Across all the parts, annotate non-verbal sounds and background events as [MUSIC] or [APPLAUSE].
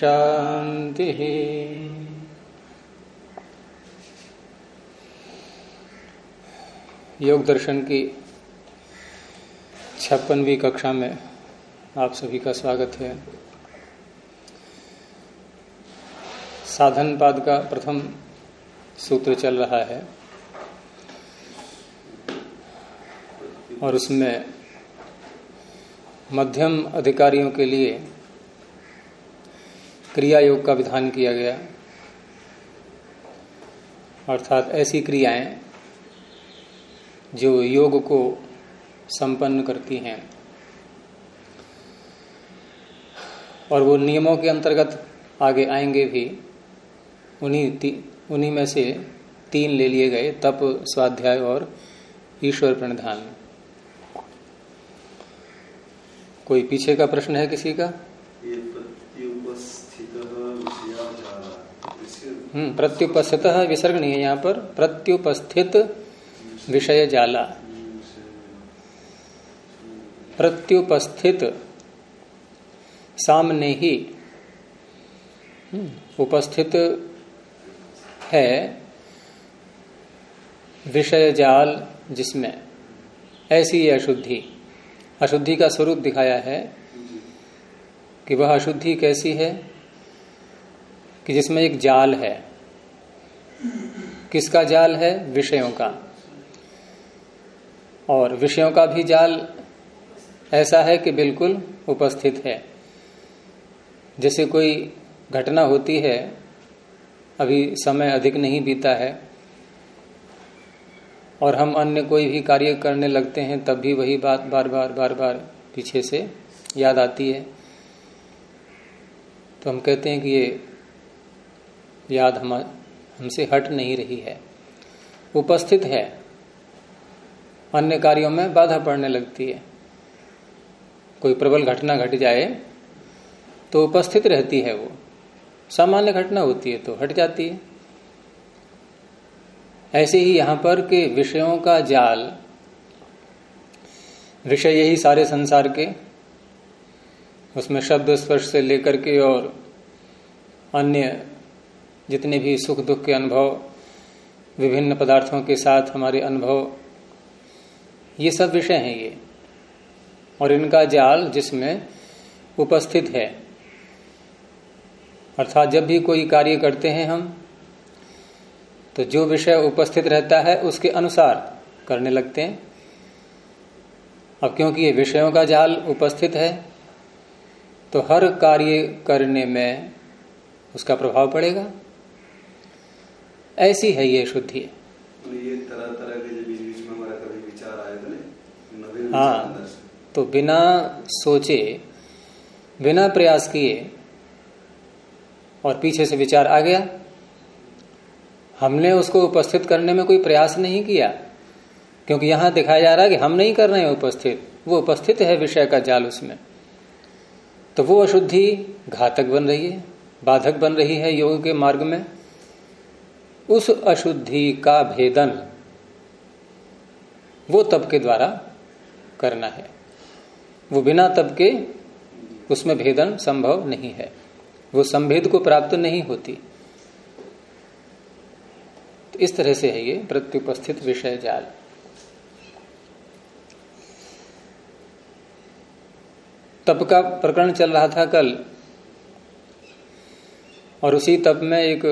शान्तिः योग दर्शन की छप्पनवी कक्षा में आप सभी का स्वागत है। साधन पाद का प्रथम सूत्र चल रहा है और उसमें मध्यम अधिकारियों के लिए क्रिया योग का विधान किया गया। अर्थात ऐसी क्रियाएँ जो योग को संपन्न करती हैं। और वो नियमों के अंतर्गत आगे आएँगे भी। उन्हीं उन्हीं में से तीन ले लिए गए, तप, स्वाध्याय और ईश्वर प्रणिधान। कोई पीछे का प्रश्न है किसी का? प्रत्युपस्थित विसर्ग नहीं है यहाँ पर, प्रत्युपस्थित विषय जाला। प्रत्युपस्थित सामने ही उपस्थित है विषय जाल जिसमें। ऐसी अशुद्धि। अशुद्धि का स्वरूप दिखाया है कि वह अशुद्धि कैसी है? कि जिसमें एक जाल है। किसका जाल है? विषयों का। और विषयों का भी जाल ऐसा है कि बिल्कुल उपस्थित है। जैसे कोई घटना होती है, अभी समय अधिक नहीं बीता है, और हम अन्य कोई भी कार्य करने लगते हैं, तब भी वही बात बार बार बार बार पीछे से याद आती है। तो हम कहते हैं कि ये याद हम, हमसे हट नहीं रही है। उपस्थित है। अन्य कार्यों में बाधा पड़ने लगती है। कोई प्रबल घटना घट जाए तो उपस्थित रहती है वो। सामान्य घटना होती है तो हट जाती है। ऐसे ही यहाँ पर के विषयों का जाल, विषय यही सारे संसार के, उसमें शब्द स्पर्श से लेकर के और अन्य जितने भी सुख दुख के अनुभव, विभिन्न पदार्थों के साथ हमारे अनुभव, ये सब विषय हैं ये। और इनका जाल जिसमें उपस्थित है। अर्थात जब भी कोई कार्य करते हैं हम तो जो विषय उपस्थित रहता है उसके अनुसार करने लगते हैं। अब क्योंकि ये विषयों का जाल उपस्थित है तो हर कार्य करने में उसका प्रभाव पड़ेगा। ऐसी है ये शुद्धि। ये तरह तरह के बीच बीच में हमारा कभी विचार आए थे हाँ तो बिना सोचे बिना प्रयास किए और पीछे से विचार आ गया। हमने उसको उपस्थित करने में कोई प्रयास नहीं किया क्योंकि यहाँ दिखाया जा रहा है कि हम नहीं कर रहे हैं उपस्थित। वो उपस्थित है विषय का जाल उसमें। तो वो अशुद्धि घातक बन रही है बाधक बन रही है योग के मार्ग में। उस अशुद्धि का भेदन वो तप के द्वारा करना है। वो बिना तप के उसमें भेदन संभव नहीं है। वो संभेद को प्राप्त नहीं होती। तो इस तरह से है ये प्रत्युपस्थित विषय जाल। तप का प्रकरण चल रहा था कल। और उसी तप में एक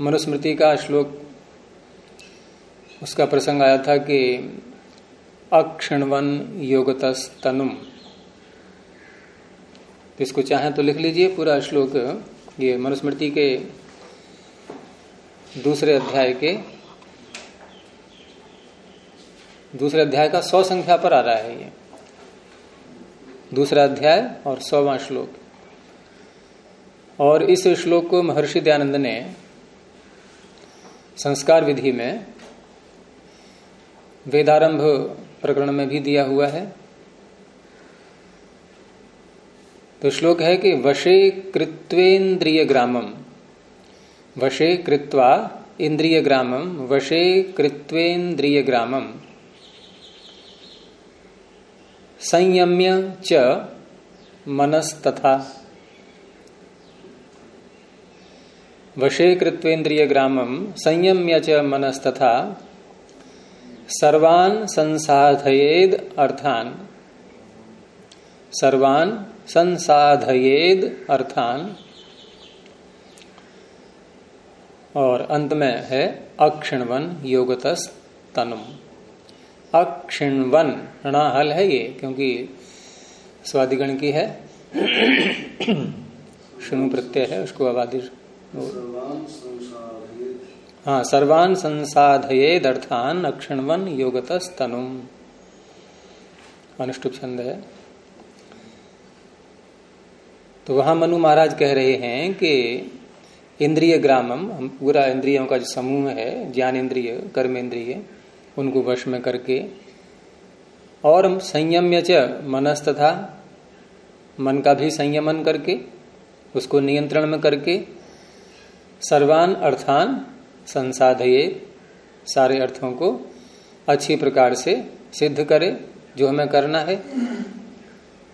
मनुस्मृति का श्लोक, उसका प्रसंग आया था कि अक्षणवन योगतस्तनुम। इसको चाहें तो लिख लीजिए पूरा श्लोक, ये मनुस्मृति के दूसरे अध्याय के, दूसरे अध्याय का सौ संख्या पर आ रहा है ये। दूसरा अध्याय और सौवा श्लोक। और इस श्लोक को महर्षि दयानंद ने संस्कार विधि में वेदारंभ प्रकरण में भी दिया हुआ है। तो श्लोक है कि वशे कृत्वेन्द्रिय ग्रामम, वशे कृत्वा इंद्रिय ग्रामम, वशे कृत्वेन्द्रिय ग्रामम। संयम्य च मनस्तथा। वशे कृत्वेन्द्रिय ग्रामम संयम्य च मनस्तथा सर्वान संसाधयेद अर्थान। सर्वान संसाधयेद अर्थान। और अंत में है अक्षिणवन योगतस तनुम। अक्षिणवन हल है ये, क्योंकि स्वादिगण की है। [CLEARS THROAT] शुनु प्रत्यय है, उसको आबादी हाँ सर्वान संसाधये दर्थान अक्षिणवन योगतस तनुम अनुष्टुप छंद है तो वहाँ मनु महाराज कह रहे हैं कि इंद्रिय ग्रामम, हम पूरा इंद्रियों का जो समूह है ज्ञान इंद्रिय कर्म इंद्रिय उनको वश में करके, और संयम्य च मनस तथा मन का भी संयमन करके, उसको नियंत्रण में करके सर्वान अर्थान संसाधये सारे अर्थों को अच्छी प्रकार से सिद्ध करे, जो हमें करना है।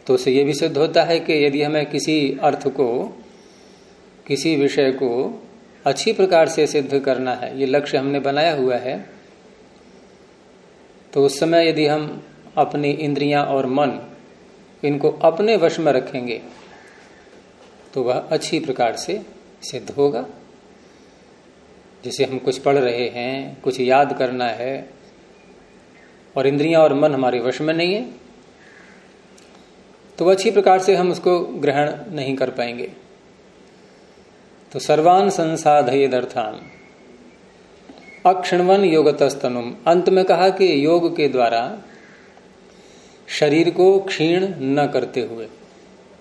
तो उसे ये भी सिद्ध होता है कि यदि हमें किसी अर्थ को, किसी विषय को अच्छी प्रकार से सिद्ध करना है, ये लक्ष्य हमने बनाया हुआ है तो उस समय यदि हम अपनी इंद्रियाँ और मन इनको अपने वश में रखेंगे तो वह अच्छी प्रकार से सिद्ध होगा। जैसे हम कुछ पढ़ रहे हैं, कुछ याद करना है, और इंद्रियाँ और मन हमारे वश में नहीं है तो अच्छी प्रकार से हम उसको ग्रहण नहीं कर पाएँगे। तो सर्वान संसाधयदर्थान। अक्षणवन योगतस्तनुम। अंत में कहा कि योग के द्वारा शरीर को क्षीण न करते हुए,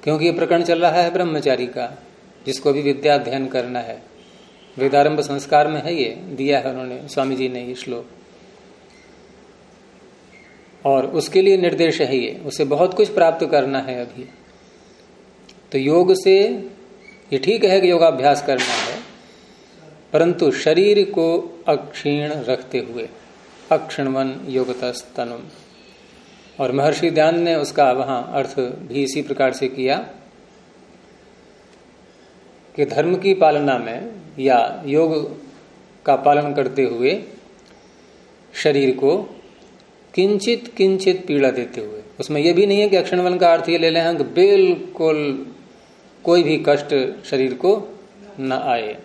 क्योंकि ये प्रकरण चल रहा है ब्रह्मचारी का, जिसको भी विद्या अध्ययन करना है। वेदारंभ संस्कार में है ये, दिया है उन्होंने स्वामी जी ने ये श्लोक। और उसके लिए निर्देश है ये, उसे बहुत कुछ प्राप्त करना है अभी। तो योग से ये ठीक है कि योगाभ्यास करना है, परंतु शरीर को अक्षीण रखते हुए, अक्षिणवन योगतस्तनुम। और महर्षि ध्यान ने उसका वहाँ अर्थ भी इसी प्रकार से किया कि धर्म की पालना में या योग का पालन करते हुए शरीर को किंचित किंचित पीड़ा देते हुए। उसमें यह भी नहीं है कि अक्षणवन का अर्थ ये ले लें कि बिल्कुल कोई भी कष्ट शरीर को न आए।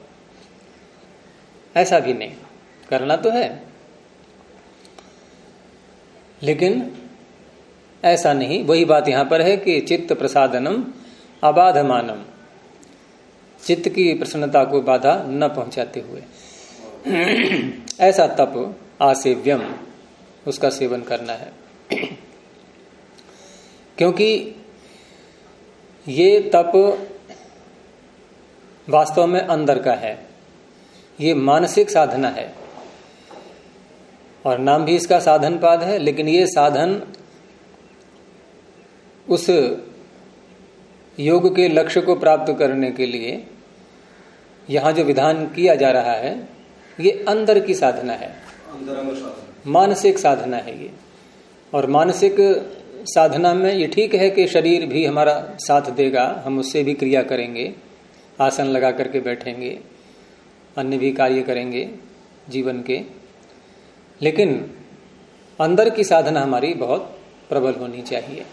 ऐसा भी नहीं। करना तो है। लेकिन ऐसा नहीं। वही बात यहाँ पर है कि चित्त प्रसादनम अबाधमानम। चित्त की प्रसन्नता को बाधा न पहुंचाते हुए। [CLEARS THROAT] ऐसा तप आसेव्यम, उसका सेवन करना है। [CLEARS THROAT] क्योंकि ये तप वास्तव में अंदर का है। ये मानसिक साधना है। और नाम भी इसका साधन पाद है, लेकिन ये साधन उस योग के लक्ष्य को प्राप्त करने के लिए यहाँ जो विधान किया जा रहा है ये अंदर की साधना है। मानसिक साधना है ये। और मानसिक साधना में ये ठीक है कि शरीर भी हमारा साथ देगा हम उससे भी क्रिया करेंगे आसन लगा करके बैठेंगे अन्य भी कार्य करेंगे जीवन के। लेकिन अंदर की साधना हमारी बहुत प्रबल होनी चाहिए।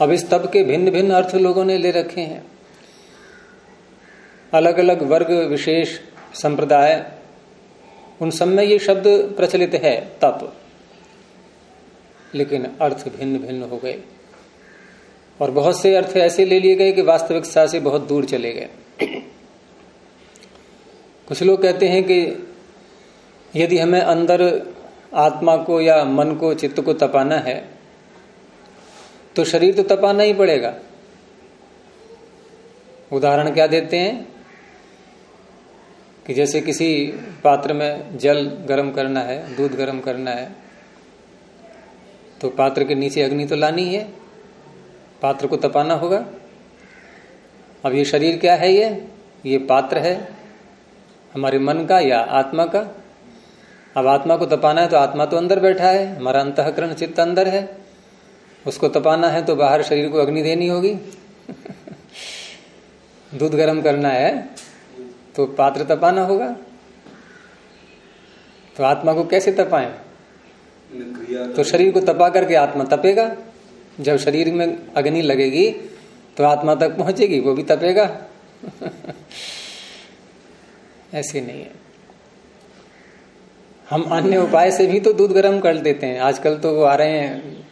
अब इस तब के भिन्न भिन्न अर्थ लोगों ने ले रखे हैं। अलग अलग वर्ग विशेष संप्रदाय, उन सब में ये शब्द प्रचलित है तप लेकिन अर्थ भिन्न भिन्न हो गए। और बहुत से अर्थ ऐसे ले लिए गए कि वास्तविकता से बहुत दूर चले गए। कुछ लोग कहते हैं कि यदि हमें अंदर आत्मा को या मन को, चित्त को तपाना है तो शरीर तो तपाना ही पड़ेगा। उदाहरण क्या देते हैं? कि जैसे किसी पात्र में जल गर्म करना है, दूध गर्म करना है तो पात्र के नीचे अग्नि तो लानी है पात्र को तपाना होगा। अब ये शरीर क्या है ये? ये पात्र है हमारे मन का या आत्मा का। अब आत्मा को तपाना है तो आत्मा तो अंदर बैठा है, हमारा अंतकरण चित्त अंदर है। उसको तपाना है तो बाहर शरीर को अग्नि देनी होगी। [LAUGHS] दूध गर्म करना है तो पात्र तपाना होगा। तो आत्मा को कैसे तपाएँ? तो शरीर को तपा करके आत्मा तपेगा। जब शरीर में अग्नि लगेगी तो आत्मा तक पहुंचेगी, वो भी तपेगा। [LAUGHS] ऐसे नहीं है। हम अन्य उपाय से भी तो दूध गर्म कर देते हैं। आजकल तो वो आ रहे हैं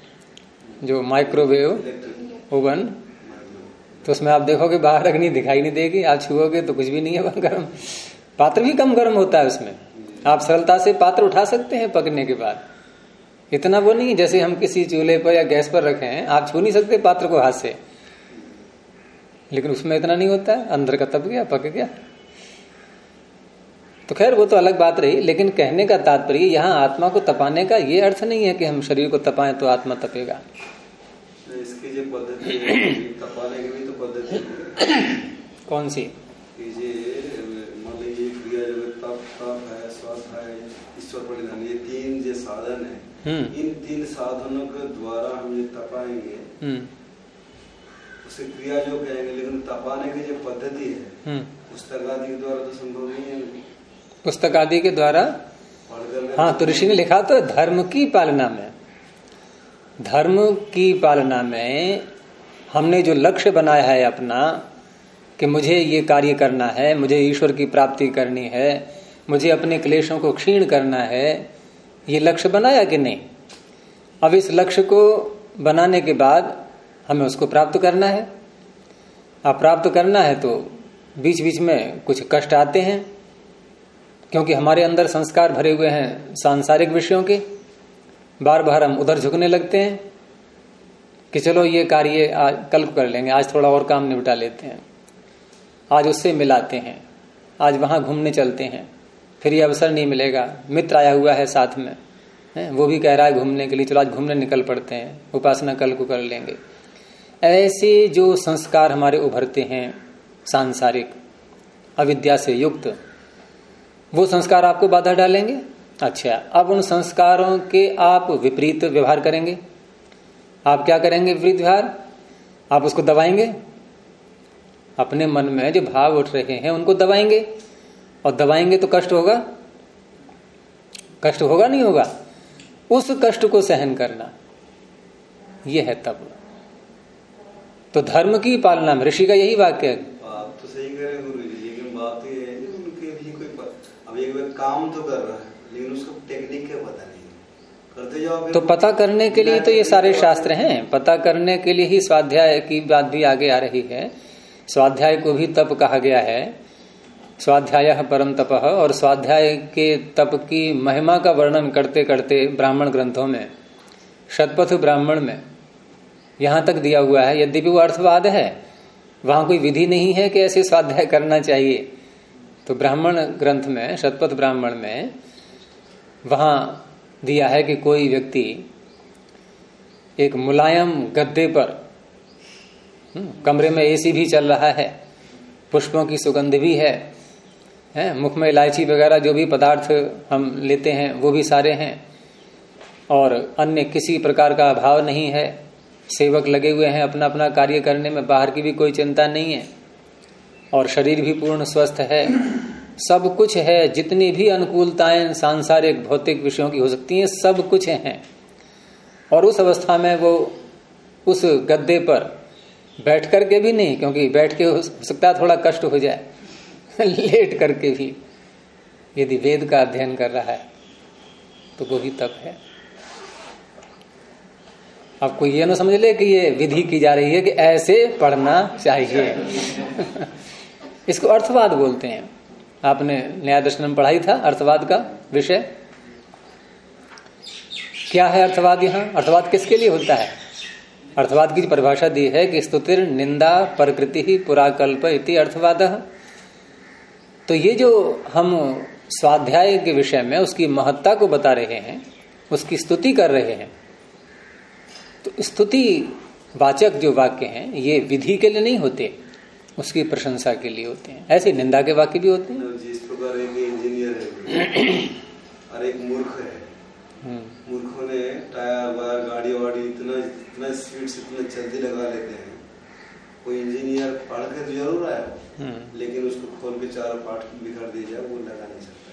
जो माइक्रोवेव ओवन। तो उसमें आप देखोगे बाहर अग्नि दिखाई नहीं देगी, आप छुओगे तो कुछ भी नहीं है गर्म। पात्र भी कम गर्म होता है उसमें। आप सरलता से पात्र उठा सकते हैं पकने के बाद। इतना वो नहीं, जैसे हम किसी चूल्हे पर या गैस पर रखे हैं, आप छू नहीं सकते पात्र को हाथ से। लेकिन उसमें इतना नहीं होता है, अंदर का तप गया, पक गया। तो खैर, वो तो अलग बात रही, लेकिन कहने का तात्पर्य, यहाँ आत्मा को तपाने का ये अर्थ नहीं है कि हम शरीर को तपाएँ तो आत्मा तपेगा। जो पद्धति तपाने [COUGHS] की भी तो पद्धति कौन सी? मान लीजिए क्रिया जो तप तप है स्वास्थ्य है ईश्वर परिधान ये तीन जो साधन है हम्म। इन तीन साधनों के द्वारा हम ये तपाएँगे। हम्म। उसे क्रिया जो कहेंगे लेकिन तपाने की जो पद्धति है हम्म। पुस्तक आदि के द्वारा तो संभव नहीं है। पुस्तक आदि के द्वारा? हाँ तो ऋषि ने लिखा तो धर्म की पालना में। धर्म की पालना में हमने जो लक्ष्य बनाया है अपना, कि मुझे ये कार्य करना है, मुझे ईश्वर की प्राप्ति करनी है, मुझे अपने क्लेशों को क्षीण करना है, ये लक्ष्य बनाया कि नहीं? अब इस लक्ष्य को बनाने के बाद हमें उसको प्राप्त करना है। अब प्राप्त करना है तो बीच बीच में कुछ कष्ट आते हैं, क्योंकि हमारे अंदर संस्कार भरे हुए हैं सांसारिक विषयों के। बार बार हम उधर झुकने लगते हैं कि चलो ये कार्य कल कर लेंगे, आज थोड़ा और काम निपटा लेते हैं। आज उससे मिलाते हैं, आज वहाँ घूमने चलते हैं, फिर ये अवसर नहीं मिलेगा। मित्र आया हुआ है साथ में, है, वो भी कह रहा है घूमने के लिए, चलो आज घूमने निकल पड़ते हैं, उपासना कल को कर लेंगे। ऐसे जो संस्कार हमारे उभरते हैं, सांसारिक, अविद्या से युक्त, वो संस्कार आपको बाधा डालेंगे? अच्छा अब उन संस्कारों के आप विपरीत व्यवहार करेंगे। आप क्या करेंगे विपरीत व्यवहार? आप उसको दबाएँगे? अपने मन में जो भाव उठ रहे हैं, उनको दबाएँगे। और दबाएँगे तो कष्ट होगा? कष्ट होगा नहीं होगा? उस कष्ट को सहन करना यह है तब तो धर्म की पालना ऋषि का यही वाक्य है। बात तो सही कह रहे गुरु जी लेकिन बात ये है उनके भी कोई अब एक काम तो कर रहा है। लेकिन उसको टेक्निक क्या पता नहीं। करते जाओ तो पता करने के लिए तो ये सारे शास्त्र हैं। पता करने के लिए ही स्वाध्याय की बात भी आगे आ रही है। स्वाध्याय को भी तप कहा गया है। स्वाध्याय परम तप और स्वाध्याय के तप की महिमा का वर्णन करते करते ब्राह्मण ग्रंथों में शतपथ ब्राह्मण में यहाँ तक दिया हुआ है। यद्यपि वो अर्थवाद है वहाँ कोई विधि नहीं है कि ऐसे स्वाध्याय करना चाहिए। तो ब्राह्मण ग्रंथ में शतपथ ब्राह्मण में वहाँ दिया है कि कोई व्यक्ति एक मुलायम गद्दे पर हम्म, कमरे में एसी भी चल रहा है पुष्पों की सुगंध भी है है मुख में इलायची वगैरह जो भी पदार्थ हम लेते हैं वो भी सारे हैं और अन्य किसी प्रकार का अभाव नहीं है सेवक लगे हुए हैं अपना अपना कार्य करने में बाहर की भी कोई चिंता नहीं है और शरीर भी पूर्ण स्वस्थ है सब कुछ है, जितनी भी अनुकूलताएँ सांसारिक, भौतिक विषयों की हो सकती हैं, सब कुछ हैं। और उस अवस्था में वो उस गद्दे पर बैठ करके भी नहीं, क्योंकि बैठ के हो सकता है थोड़ा कष्ट हो जाए। [LAUGHS] लेट करके भी, यदि वेद का अध्ययन कर रहा है तो वो भी तप है। आपको ये ना समझ ले कि ये विधि की जा रही है कि ऐसे पढ़ना चाहिए। [LAUGHS] इसको अर्थवाद बोलते हैं। आपने न्याय दर्शन में पढ़ाई था, अर्थवाद का विषय? क्या है अर्थवाद यहाँ? अर्थवाद किसके लिए होता है? अर्थवाद की परिभाषा दी है कि स्तुतिर, निंदा, प्रकृति ही पुराकल्प इति अर्थवाद। तो ये जो हम स्वाध्याय के विषय में उसकी महत्ता को बता रहे हैं, उसकी स्तुति कर रहे हैं तो स्तुति वाचक जो वाक्य हैं, ये विधि के लिए नहीं होते। उसकी प्रशंसा के लिए होते हैं। ऐसे निंदा के वाक्य भी होते हैं। जिस प्रकार एक इंजीनियर है [CLEARS THROAT] और एक मूर्ख है। हम्म। मूर्खों ने टायर वायर गाड़ी वाड़ी इतना इतना स्पीड से इतना जल्दी लगा लेते हैं। कोई इंजीनियर पढ़ के तो ज़रूर आया हम्म। लेकिन उसको खोल के चारों पार्ट बिखर दी जाए वो लगा नहीं सकता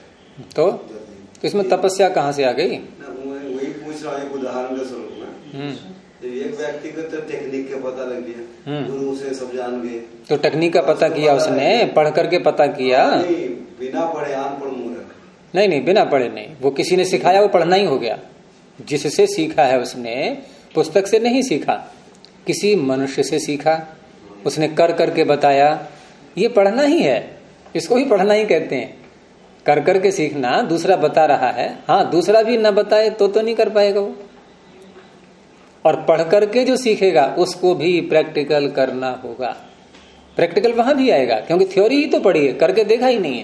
तो, तो इसमें तपस्या कहाँ से आ गई? वही पूछ रहा हूँ उदाहरण के स्वरूप में हम्म। तो एक व्यक्ति को तो टेक्निक का पता लग गया। गुरु से सब जान गए। तो टेक्निक का पता किया उसने? पढ़ करके पता किया? बिना पढ़े आन मूर्ख नहीं नहीं बिना पढ़े नहीं। वो किसी ने सिखाया वो पढ़ना ही हो गया। जिससे सीखा है उसने पुस्तक से नहीं सीखा। किसी मनुष्य से सीखा। उसने कर करके बताया। ये पढ़ना ही है। इसको ही पढ़ना ही कहते हैं। कर करके सीखना दूसरा बता रहा है। हाँ दूसरा भी न बताए तो तो नहीं कर पाएगा वो। और पढ़ करके जो सीखेगा, उसको भी प्रैक्टिकल करना होगा। प्रैक्टिकल वहाँ भी आएगा, क्योंकि थ्योरी ही तो पढ़ी है, करके देखा ही नहीं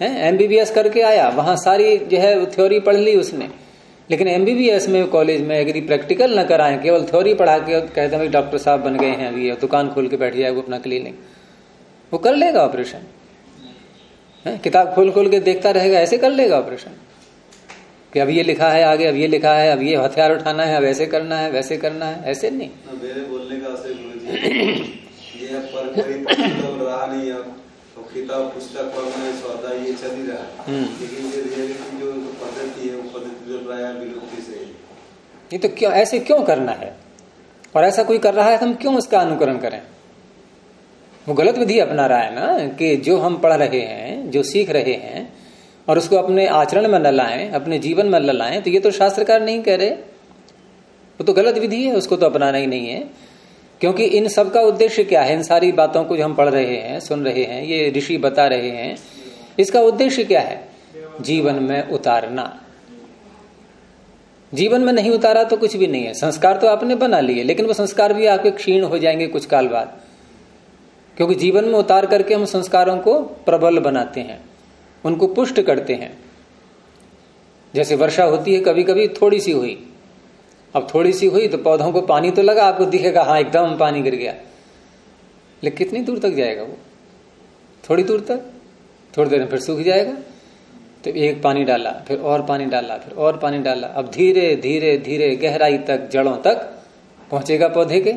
है। एमबीबीएस करके आया, वहाँ सारी जो है थ्योरी पढ़ ली उसने। लेकिन एमबीबीएस में कॉलेज में यदि प्रैक्टिकल न कराए, केवल थ्योरी पढ़ा के कहते हैं डॉक्टर साहब बन गए हैं अभी दुकान खोल के बैठ जाए वो अपना क्लिनिक वो कर लेगा ऑपरेशन किताब खोल खोल के देखता रहेगा, ऐसे कर लेगा ऑपरेशन कि अब ये लिखा है आगे अब ये लिखा है अब ये हथियार उठाना है अब ऐसे करना है वैसे करना है ऐसे नहीं। मेरे बोलने का ये पर रहा नहीं अब। किताब पुस्तक पढ़ना सौदा ये चल ही रहा हम्म। लेकिन ये रियलिटी जो पद्धति है वो पद्धति जो प्राय विलुप्ति से ये तो क्यों ऐसे क्यों करना है? और ऐसा कोई कर रहा है तो हम क्यों उसका अनुकरण करें? वो गलत विधि अपना रहा है ना कि जो हम पढ़ रहे हैं जो सीख रहे हैं और उसको अपने आचरण में न लाएँ, अपने जीवन में न लाएँ तो ये तो शास्त्रकार नहीं कह रहे। वो तो गलत विधि है, उसको तो अपनाना ही नहीं है। क्योंकि इन सब का उद्देश्य क्या है? इन सारी बातों को जो हम पढ़ रहे हैं, सुन रहे हैं, ये ऋषि बता रहे हैं, इसका उद्देश्य क्या है? जीवन में उतारना। जीवन में नहीं उतारा तो कुछ भी नहीं है। संस्कार तो आपने बना लिए, लेकिन वो संस्कार भी आपके क्षीण हो जाएँगे कुछ काल बाद। क्योंकि जीवन में उतार करके हम संस्कारों को प्रबल बनाते हैं। उनको पुष्ट करते हैं। जैसे वर्षा होती है कभी कभी थोड़ी सी हुई। अब थोड़ी सी हुई तो पौधों को पानी तो लगा, आपको दिखेगा हाँ एकदम पानी गिर गया। लेकिन कितनी दूर तक जाएगा वो? थोड़ी दूर तक? थोड़ी देर में फिर सूख जाएगा। तो एक पानी डाला, फिर और पानी डाला, फिर और पानी डाला। अब धीरे धीरे धीरे गहराई तक, जड़ों तक पहुंचेगा पौधे के।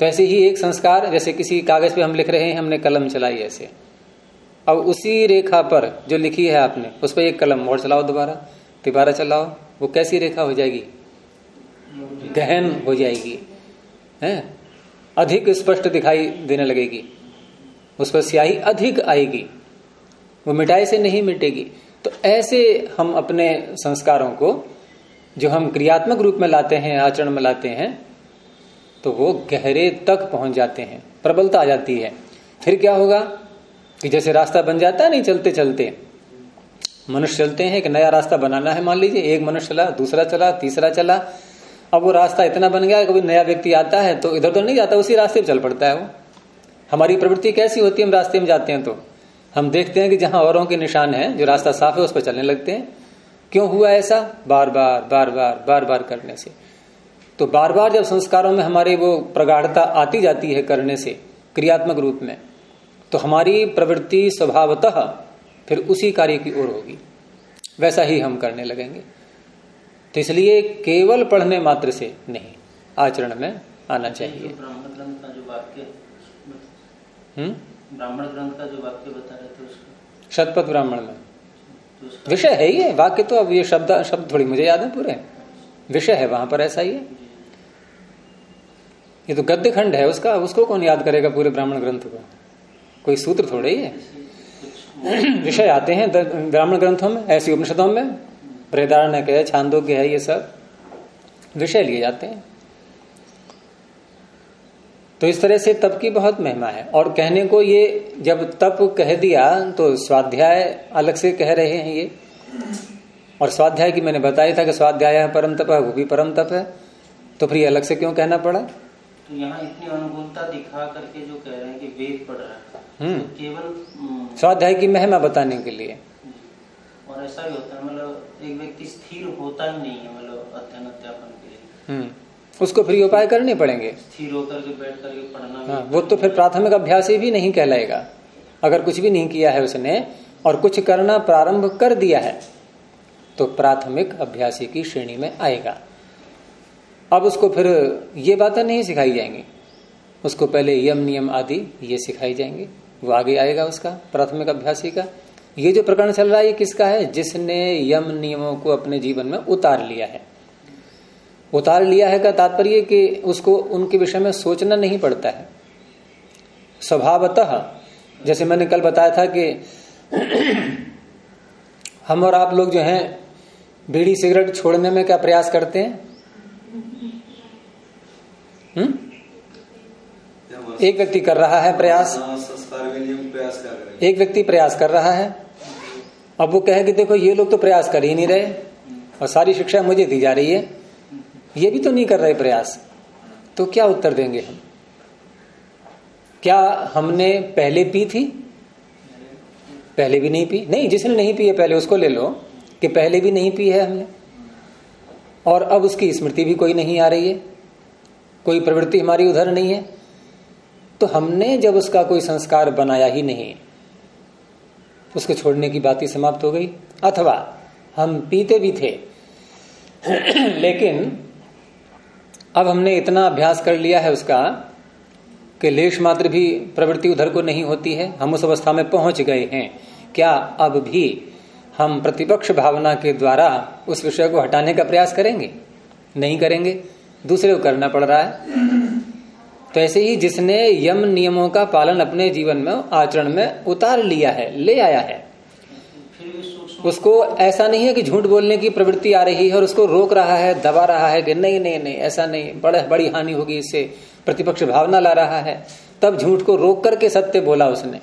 तो ऐसे ही एक संस्कार, जैसे किसी कागज़ पे हम लिख रहे हैं, हमने कलम चलाई ऐसे। अब उसी रेखा पर जो लिखी है आपने, उस पर एक कलम और चलाओ दोबारा। दोबारा चलाओ, वो कैसी रेखा हो जाएगी? गहन हो जाएगी, है? अधिक स्पष्ट दिखाई देने लगेगी। उस पर स्याही अधिक आएगी, वो मिटाई से नहीं मिटेगी। तो ऐसे हम अपने संस्कारों को, जो हम क्रियात्मक रूप में लाते हैं, आचरण में लाते हैं तो वो गहरे तक पहुँच जाते हैं, प्रबलता आ जाती है। फिर क्या होगा? कि जैसे रास्ता बन जाता है नहीं, चलते चलते। मनुष्य चलते हैं कि नया रास्ता बनाना है, मान लीजिए, एक मनुष्य चला, दूसरा चला, तीसरा चला, अब वो रास्ता इतना बन गया कभी नया व्यक्ति आता है तो इधर तो नहीं जाता, उसी रास्ते में चल पड़ता है वो। हमारी प्रवृत्ति कैसी होती है, हम रास्ते में जाते हैं तो? हम देखते हैं कि जहाँ औरों के निशान है, जो रास्ता साफ़ है, उस पर चलने लगते हैं। क्यों हुआ ऐसा? बार बार बार बार बार बार करने से। तो बार बार जब संस्कारों में हमारे वो प्रगाढ़ता आती जाती है करने से, क्रियात्मक रूप में तो हमारी प्रवृत्ति स्वभावतः फिर उसी कार्य की ओर होगी। वैसा ही हम करने लगेंगे। तो इसलिए केवल पढ़ने मात्र से नहीं आचरण में आना चाहिए। ब्राह्मण ग्रंथ का जो वाक्य हम्म? ब्राह्मण ग्रंथ का जो वाक्य बता रहे थे उसका? शतपथ ब्राह्मण में। तो विषय है ये वाक्य तो अब ये शब्द शब्द थोड़ी मुझे याद है पूरे। विषय है वहाँ पर ऐसा ही है। ये तो गद्य खंड है उसका उसको कौन याद करेगा पूरे ब्राह्मण ग्रंथ को? कोई सूत्र थोड़े ही है। [CLEARS THROAT] विषय आते हैं ब्राह्मण ग्रंथों में, ऐसी उपनिषदों में, बृहदारण्य है, छांदोग्य है, ये सब। विषय लिए जाते हैं। तो इस तरह से तप की बहुत महिमा है। और कहने को ये, जब तप कह दिया तो स्वाध्याय अलग से कह रहे हैं ये। और स्वाध्याय की मैंने बताया था कि स्वाध्याय परम तप है, वो भी परम तप है। तो फिर अलग से क्यों कहना पड़ा? तो यहाँ इतनी अनुकूलता दिखा करके जो कह रहे हैं कि वेद पढ़ रहा है। केवल हम्म, स्वाध्याय की महिमा बताने के लिए। और ऐसा भी होता है मतलब एक व्यक्ति स्थिर होता ही नहीं है मतलब अध्ययन अध्यापन के लिए। हम्म। उसको फिर उपाय करने पड़ेंगे। स्थिर होकर के बैठ करके पढ़ना हाँ वो तो फिर प्राथमिक अभ्यास ही भी नहीं कहलाएगा। अगर कुछ भी नहीं किया है उसने और कुछ करना प्रारंभ कर दिया है तो प्राथमिक अभ्यासी की श्रेणी में आएगा। अब उसको फिर ये बातें नहीं सिखाई जाएँगी। उसको पहले यम नियम आदि ये सिखाई जाएँगे। वो आगे आएगा उसका, प्राथमिक अभ्यासी का। ये जो प्रकरण चल रहा है, ये किसका है? जिसने यम नियमों को अपने जीवन में उतार लिया है। उतार लिया है का तात्पर्य कि उसको, उनके विषय में सोचना नहीं पड़ता है। स्वभावतः, जैसे मैंने कल बताया था कि [CLEARS THROAT] हम और आप लोग जो हैं, बीड़ी सिगरेट छोड़ने में क्या प्रयास करते हैं? हम्म? एक व्यक्ति कर रहा है प्रयास। हाँ, प्रयास क्या करेंगे एक व्यक्ति प्रयास कर रहा है। अब वो कहे कि देखो ये लोग तो प्रयास कर ही नहीं रहे और सारी शिक्षा मुझे दी जा रही है। ये भी तो नहीं कर रहे प्रयास। तो क्या उत्तर देंगे हम? क्या हमने पहले पी थी? पहले भी नहीं पी। नहीं जिसने नहीं पी है पहले उसको ले लो कि पहले भी नहीं पी है हमने। और अब उसकी स्मृति भी कोई नहीं आ रही है। कोई प्रवृत्ति हमारी उधर नहीं है। तो हमने जब उसका कोई संस्कार बनाया ही नहीं, उसको छोड़ने की बात ही समाप्त हो गई। अथवा हम पीते भी थे, [CLEARS THROAT] लेकिन अब हमने इतना अभ्यास कर लिया है उसका कि लेश मात्र भी प्रवृत्ति उधर को नहीं होती है। हम उस अवस्था में पहुँच गए हैं। क्या अब भी हम प्रतिपक्ष भावना के द्वारा उस विषय को हटाने का प्रयास करेंगे? नहीं करेंगे। दूसरे को करना पड़ रहा है। तो ऐसे ही जिसने यम नियमों का पालन अपने जीवन में, आचरण में उतार लिया है, ले आया है। उसको ऐसा नहीं है कि झूठ बोलने की प्रवृत्ति आ रही है और उसको रोक रहा है, दबा रहा है कि नहीं नहीं नहीं, ऐसा नहीं, बड़े, बड़ी हानि होगी इससे, प्रतिपक्ष भावना ला रहा है। तब झूठ को रोक करके सत्य बोला उसने।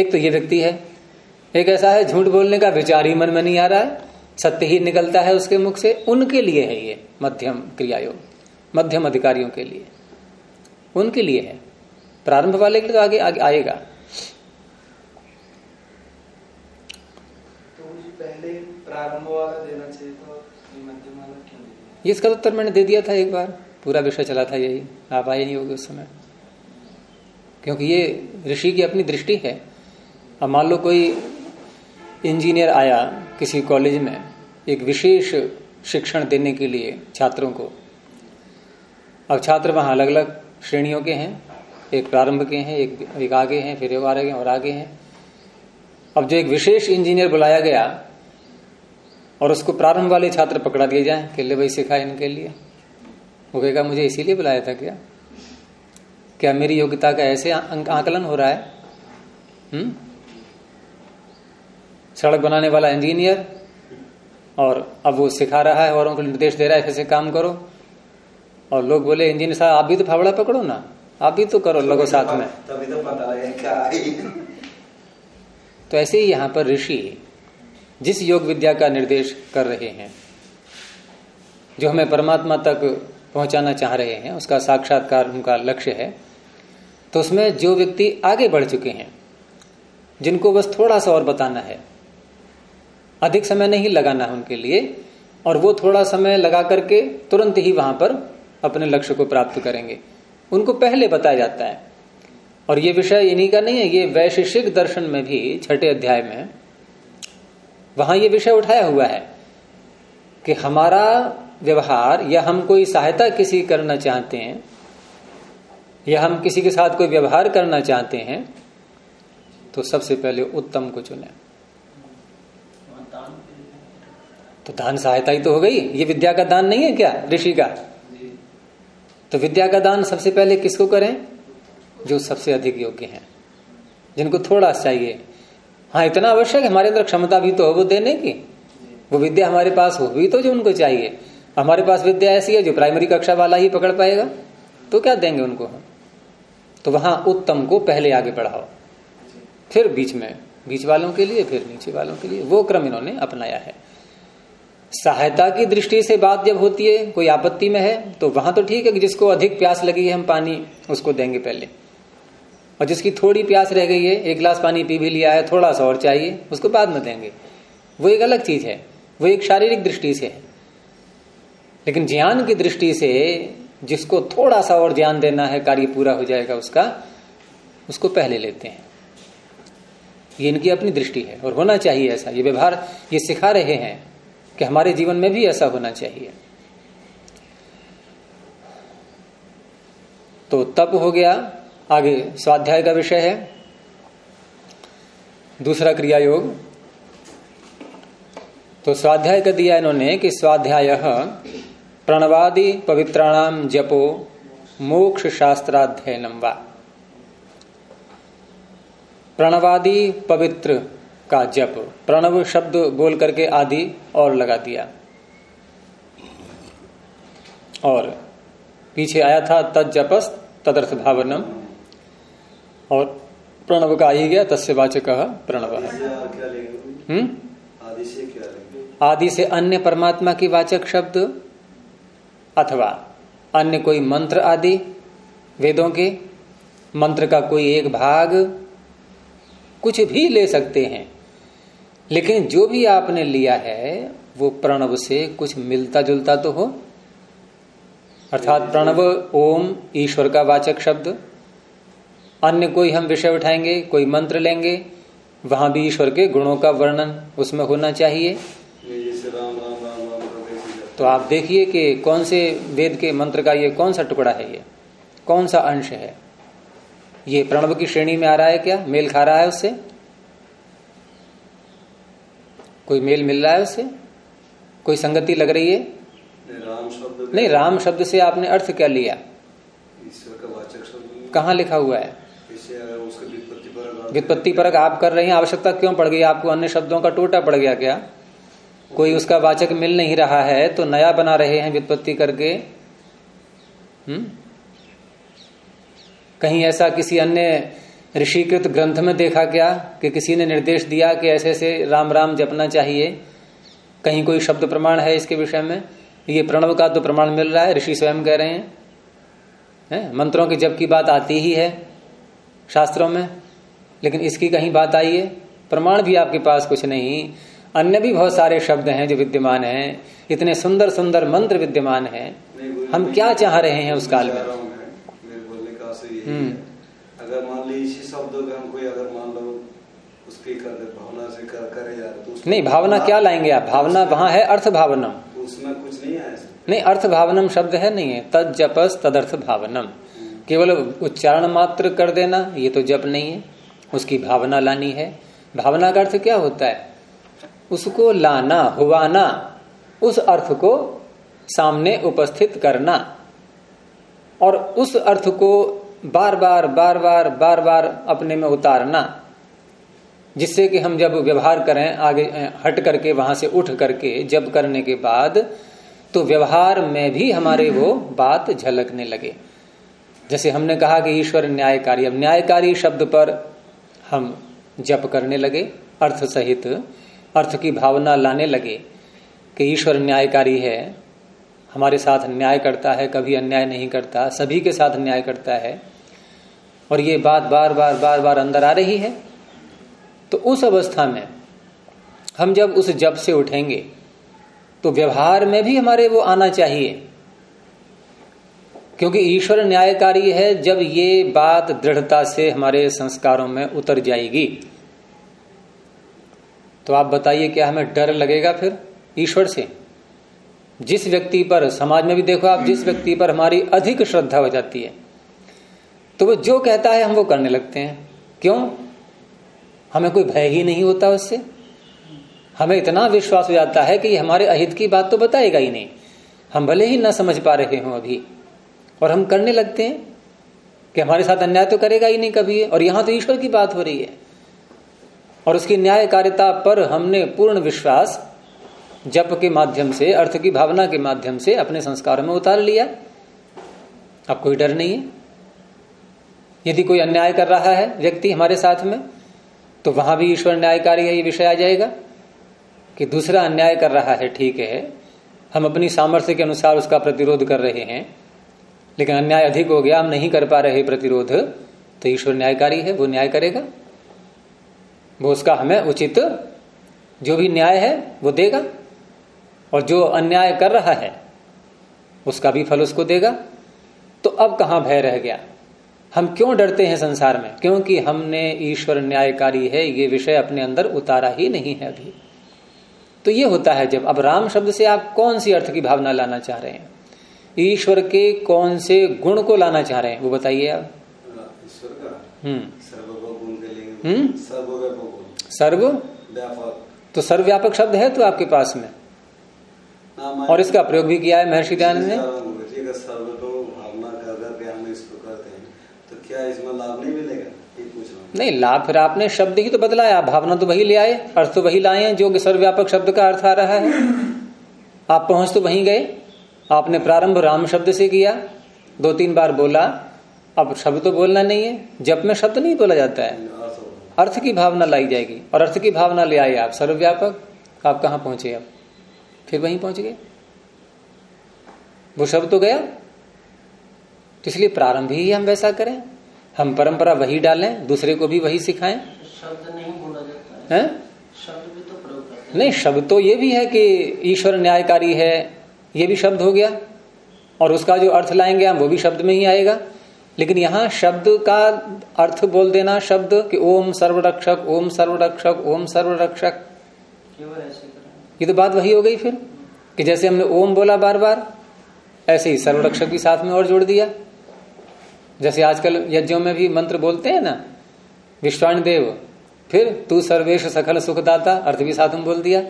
एक तो ये व्यक्ति है, एक ऐसा है, झूठ बोलने का विचार ही मन में नहीं आ रहा है, सत्य ही निकलता है उसके मुख से, उनके लिए है ये मध्यम क्रियायोग, मध्यम अधिकारियों के लिए। उनके लिए है। प्रारंभ वाले के लिए तो आगे आगे आएगा। तो पहले प्रारंभ वाला देना चाहिए तो ये मध्यम वाला क्यों नहीं दिया? ये इसका उत्तर मैंने दे दिया था एक बार। पूरा विषय चला था यही। आप आए नहीं होगे उस समय। क्योंकि ये ऋषि की अपनी दृष्टि है। अब मान लो कोई इंजीनियर आया किसी कॉलेज में एक विशेष शिक्षण देने के लिए छात्रों को। अब छात्र वहाँ अलग अलग श्रेणियों के हैं, एक प्रारंभ के हैं, एक एक आगे हैं, फिर एक आगे और आगे हैं। अब जो एक विशेष इंजीनियर बुलाया गया और उसको प्रारंभ वाले छात्र पकड़ा दिए जाए, कि ले भाई सिखा इनके लिए। वो कहेगा, मुझे इसीलिए बुलाया था क्या? क्या मेरी योग्यता का ऐसे आंक- आकलन हो रहा है? हम्म? सड़क बनाने वाला इंजीनियर, और अब वो सिखा रहा है, औरों को निर्देश दे रहा है ऐसे काम करो। और लोग बोले इंजीनियर साहब आप भी तो फावड़ा पकड़ो ना। आप भी तो करो लगो साथ में। तभी तो पता क्या [LAUGHS] तो ऐसे ही यहाँ पर ऋषि जिस योग विद्या का निर्देश कर रहे हैं जो हमें परमात्मा तक पहुंचाना चाह रहे हैं उसका साक्षात्कार उनका लक्ष्य है तो उसमें जो व्यक्ति आगे बढ़ चुके हैं जिनको बस थोड़ा सा और बताना है अधिक समय नहीं लगाना है उनके लिए और वो थोड़ा समय लगा करके तुरंत ही वहाँ पर अपने लक्ष्य को प्राप्त करेंगे। उनको पहले बताया जाता है। और ये विषय इन्हीं का नहीं है, ये वैशेषिक दर्शन में भी, छठे अध्याय में, वहाँ ये विषय उठाया हुआ है कि हमारा व्यवहार, या हम कोई सहायता किसी करना चाहते हैं, या हम किसी के साथ कोई व्यवहार करना चाहते हैं तो सबसे पहले उत्तम को चुने। तो दान सहायता ही तो हो गई। ये विद्या का दान नहीं है क्या? ऋषि का? तो विद्या का दान सबसे पहले किसको करें? जो सबसे अधिक योग्य हैं। जिनको थोड़ा चाहिए। हाँ इतना आवश्यक है, हमारे अंदर क्षमता भी तो हो वो देने की। वो विद्या हमारे पास हो भी तो जो उनको चाहिए। हमारे पास विद्या ऐसी है जो प्राइमरी कक्षा वाला ही पकड़ पाएगा। तो क्या देंगे उनको हम? तो वहाँ उत्तम को पहले आगे बढ़ाओ फिर बीच में, बीच वालों के लिए, फिर नीचे वालों के लिए। वो क्रम इन्होंने अपनाया है। सहायता की दृष्टि से बात जब होती है, कोई आपत्ति में है तो वहाँ तो ठीक है कि जिसको अधिक प्यास लगी है हम पानी उसको देंगे पहले। और जिसकी थोड़ी प्यास रह गई है, एक गिलास पानी पी भी लिया है, थोड़ा सा और चाहिए, उसको बाद में देंगे। वो एक अलग चीज़ है, वो एक शारीरिक दृष्टि से है। लेकिन ज्ञान की दृष्टि से जिसको थोड़ा सा और ध्यान देना है, कार्य पूरा हो जाएगा उसका, उसको पहले लेते हैं। ये इनकी अपनी दृष्टि है और होना चाहिए ऐसा। ये व्यवहार ये सिखा रहे हैं। कि हमारे जीवन में भी ऐसा होना चाहिए। तो तप हो गया, आगे स्वाध्याय का विषय है। दूसरा क्रिया योग तो स्वाध्याय का दिया इन्होंने कि स्वाध्याय प्रणवादि पवित्राणाम जपो मोक्ष शास्त्राध्ययनम वा। प्रणवादि पवित्र का जप, प्रणव शब्द बोल करके आदि और लगा दिया। और पीछे आया था तद जपस तदर्थ भावनम और प्रणव का आ ही गया, तस्य वाचक प्रणव। है हम्म? आदि से क्या आदि से अन्य परमात्मा की वाचक शब्द अथवा अन्य कोई मंत्र आदि, वेदों के मंत्र का कोई एक भाग कुछ भी ले सकते हैं। लेकिन जो भी आपने लिया है, वो प्रणव से कुछ मिलता जुलता तो हो। अर्थात प्रणव ओम ईश्वर का वाचक शब्द। अन्य कोई हम विषय उठाएँगे, कोई मंत्र लेंगे, वहाँ भी ईश्वर के गुणों का वर्णन उसमें होना चाहिए। तो आप देखिए कि कौन से वेद के मंत्र का ये कौन सा टुकड़ा है ये? कौन सा अंश है? ये प्रणव की श्रेणी में आ रहा है क्या? मेल खा रहा है उससे? कोई मेल मिल रहा है उससे कोई संगति लग रही है? नहीं, राम शब्द नहीं राम शब्द से आपने अर्थ क्या लिया? कहाँ लिखा हुआ है? व्युत्पत्ति परक आप कर रहे हैं आवश्यकता क्यों पड़ गई? आपको अन्य शब्दों का टोटा पड़ गया क्या? कोई उसका वाचक मिल नहीं रहा है तो नया बना रहे हैं व्युत्पत्ति करके। हम्म? कहीं ऐसा किसी अन्य ऋषिकृत ग्रंथ में देखा क्या कि किसी ने निर्देश दिया कि ऐसे ऐसे राम राम जपना चाहिए। कहीं कोई शब्द प्रमाण है इसके विषय में? ये प्रणव का तो प्रमाण मिल रहा है ऋषि स्वयं कह रहे हैं। है? मंत्रों की जब की बात आती ही है शास्त्रों में। लेकिन इसकी कहीं बात आई है? प्रमाण भी आपके पास कुछ नहीं। अन्य भी बहुत सारे शब्द हैं जो विद्यमान हैं। इतने सुंदर सुंदर मंत्र विद्यमान हैं। हम क्या चाह रहे हैं उस काल में? हम्म। है अगर मान ली इसी शब्दों का हम कोई अगर मान लो उसकी कर दे भावना से कर करे यार तो नहीं भावना क्या लाएँगे आप? भावना वहाँ है अर्थ भावनम। तो उसमें कुछ नहीं है नहीं अर्थ भावनम शब्द है नहीं है। तद जपस तदर्थ भावनम। केवल उच्चारण मात्र कर देना ये तो जप नहीं है। उसकी भावना लानी है। भावना का अर्थ क्या होता है? उसको लाना हुआना उस अर्थ को सामने उपस्थित करना। और उस अर्थ को बार बार बार बार बार बार अपने में उतारना, जिससे कि हम जब व्यवहार करें, आगे हट करके, वहाँ से उठ करके, जब करने के बाद तो व्यवहार में भी हमारे वो बात झलकने लगे। जैसे हमने कहा कि ईश्वर न्यायकारी, अब न्यायकारी शब्द पर हम जप करने लगे, अर्थ सहित, अर्थ की भावना लाने लगे कि ईश्वर न्यायकारी है, हमारे साथ न्याय करता है, कभी अन्याय नहीं करता, सभी के साथ न्याय करता है और ये बात बार बार बार बार अंदर आ रही है। तो उस अवस्था में हम जब उस जब से उठेंगे तो व्यवहार में भी हमारे वो आना चाहिए। क्योंकि ईश्वर न्यायकारी है, जब ये बात दृढ़ता से हमारे संस्कारों में उतर जाएगी। तो आप बताइए, क्या हमें डर लगेगा फिर ईश्वर से? जिस व्यक्ति पर, समाज में भी देखो आप, जिस व्यक्ति पर हमारी अधिक श्रद्धा हो जाती है। तो वो जो कहता है, हम वो करने लगते हैं। क्यों? हमें कोई भय ही नहीं होता उससे। हमें इतना विश्वास हो जाता है कि हमारे अहित की बात तो बताएगा ही नहीं। हम भले ही ना समझ पा रहे हों अभी, और हम करने लगते हैं कि हमारे साथ अन्याय तो करेगा ही नहीं कभी। और यहाँ तो ईश्वर की बात हो रही है। और उसकी न्यायकारिता पर हमने पूर्ण विश्वास जप के माध्यम से, अर्थ की भावना के माध्यम से अपने संस्कारों में उतार लिया। अब कोई डर नहीं है। यदि कोई अन्याय कर रहा है व्यक्ति हमारे साथ में तो वहाँ भी ईश्वर न्यायकारी है, ये विषय आ जाएगा कि दूसरा अन्याय कर रहा है, ठीक है, हम अपनी सामर्थ्य के अनुसार उसका प्रतिरोध कर रहे हैं, लेकिन अन्याय अधिक हो गया, हम नहीं कर पा रहे प्रतिरोध तो ईश्वर न्यायकारी है, वो न्याय करेगा। वो उसका हमें उचित जो भी न्याय है, वो देगा, और जो अन्याय कर रहा है, उसका भी फल उसको देगा। तो अब कहाँ भय रह गया? हम क्यों डरते हैं संसार में? क्योंकि हमने ईश्वर न्यायकारी है ये विषय अपने अंदर उतारा ही नहीं है अभी। तो ये होता है जब अब राम शब्द से आप कौन सी अर्थ की भावना लाना चाह रहे हैं? ईश्वर के कौन से गुण को लाना चाह रहे हैं? वो बताइए आप। ईश्वर का? हम्म। सर्वभौम के लिए। हम्म? सर्व? व्यापक। तो सर्वव्यापक शब्द है तो आपके पास में? हाँ, और इसका प्रयोग भी किया है महर्षि दयानंद ने ठीक है सर्व को भावना कर करके हम इसको करते हैं तो क्या इसमें लाभ नहीं मिलेगा? नहीं, लाभ फिर आपने शब्द ही तो बदलाया। भावना तो वही ले आए, अर्थ तो वही लाए जो सर्वव्यापक शब्द का अर्थ आ रहा है। आप पहुँच तो वहीं गए। आपने प्रारंभ राम शब्द से किया। दो तीन बार बोला। अब शब्द तो बोलना नहीं है। जब में शब्द नहीं बोला जाता है। अर्थ की भावना लाई जाएगी। और अर्थ की भावना ले आए आप, सर्वव्यापक। आप कहाँ पहुँचे अब? फिर वहीं पहुँच गए। वो शब्द तो गया। तो इसलिए प्रारंभ ही हम वैसा करें। हम परंपरा वही डालें दूसरे को भी वही सिखाएँ। शब्द नहीं बोला जाता। है? हैं शब्द भी तो प्रयोग करते हैं। नहीं शब्द तो ये भी है कि ईश्वर न्यायकारी है ये भी शब्द हो गया। और उसका जो अर्थ लाएँगे हम वो भी शब्द में ही आएगा। लेकिन यहाँ शब्द का अर्थ बोल देना शब्द कि ओम सर्वरक्षक ओम सर्वरक्षक ओम सर्वरक्षक। ये तो बात वही हो गई फिर कि जैसे हमने ओम बोला बार बार ऐसे ही सर्वरक्षक भी साथ में और जोड़ दिया। जैसे आजकल यज्ञों में भी मंत्र बोलते हैं ना विश्वाण देव, फिर तू सर्वेश सखल सुखदाता, अर्थ भी में बोल दिया।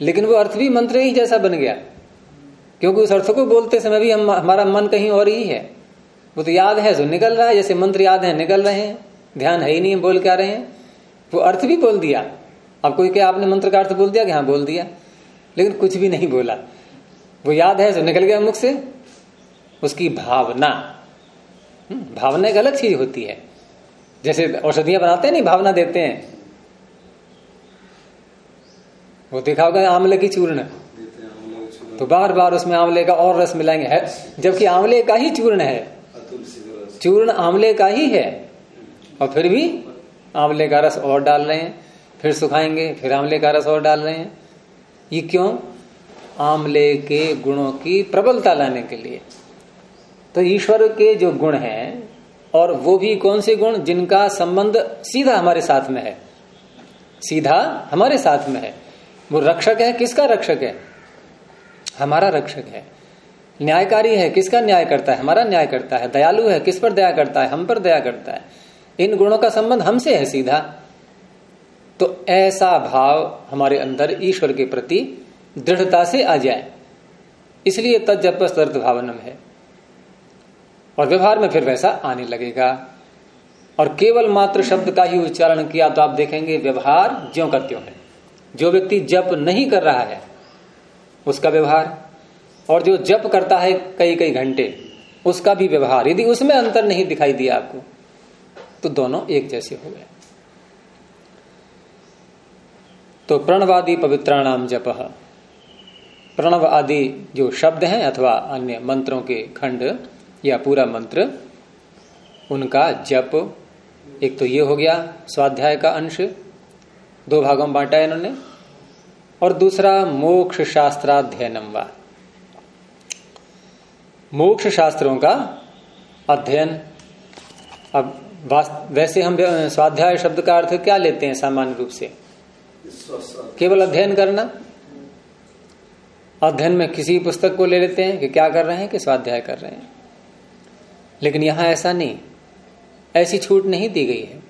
लेकिन वो अर्थ भी मंत्र ही जैसा बन गया। क्योंकि उस अर्थ को बोलते समय भी हम, हमारा मन कहीं और ही है। वो तो याद है, जो निकल रहा है, जैसे मंत्र याद है, निकल रहे हैं। ध्यान है ही नहीं बोल क्या रहे हैं। वो अर्थ भी बोल दिया। अब कोई क्या आपने मंत्र का अर्थ बोल दिया कि हाँ बोल दिया। लेकिन कुछ भी नहीं बोला। वो याद है, जो निकल गया मुख से, उसकी भावना। भावना एक अलग चीज़ होती है। जैसे औषधियाँ बनाते हैं नहीं, भावना देते हैं। वो देखा होगा आंवले की चूर्ण। तो बार बार उसमें आंवले का और रस मिलाएँगे। है, जबकि आंवले का ही चूर्ण है। चूर्ण आंवले का ही है। और फिर भी आंवले का रस और डाल रहे हैं। फिर सुखाएँगे, फिर आंवले का रस और डाल रहे हैं। ये क्यों? आंवले के गुणों की प्रबलता लाने के लिए। तो ईश्वर के जो गुण हैं, और वो भी कौन से गुण जिनका संबंध सीधा हमारे साथ में है? सीधा हमारे साथ में है। वो रक्षक है, किसका रक्षक है? हमारा रक्षक है। न्यायकारी है, किसका न्याय करता है? हमारा न्याय करता है। दयालु है, किस पर दया करता है? हम पर दया करता है। इन गुणों का संबंध हमसे है सीधा। तो ऐसा भाव हमारे अंदर ईश्वर के प्रति दृढ़ता से आ जाए। इसलिए तजप सर्द भावनम है। और व्यवहार में फिर वैसा आने लगेगा। और केवल मात्र शब्द का ही उच्चारण किया तो आप देखेंगे व्यवहार ज्यो का त्यों है। जो व्यक्ति जप नहीं कर रहा है, उसका व्यवहार। और जो जप करता है कई कई घंटे, उसका भी व्यवहार। यदि उसमें अंतर नहीं दिखाई दिया आपको तो दोनों एक जैसे हो गए। तो प्रणवादी पवित्राणाम जप। प्रणव आदि जो शब्द हैं अथवा अन्य मंत्रों के खंड या पूरा मंत्र, उनका जप, एक तो ये हो गया स्वाध्याय का अंश, दो भागों में बांटा है इन्होंने, और दूसरा मोक्ष शास्त्राध्ययनम वा। मोक्ष शास्त्रों का अध्ययन। अब वैसे हम स्वाध्याय शब्द का अर्थ क्या लेते हैं सामान्य रूप से? केवल अध्ययन करना? अध्ययन में किसी पुस्तक को ले लेते हैं कि क्या कर रहे हैं कि स्वाध्याय कर रहे हैं। लेकिन यहाँ ऐसा नहीं। ऐसी छूट नहीं दी गई है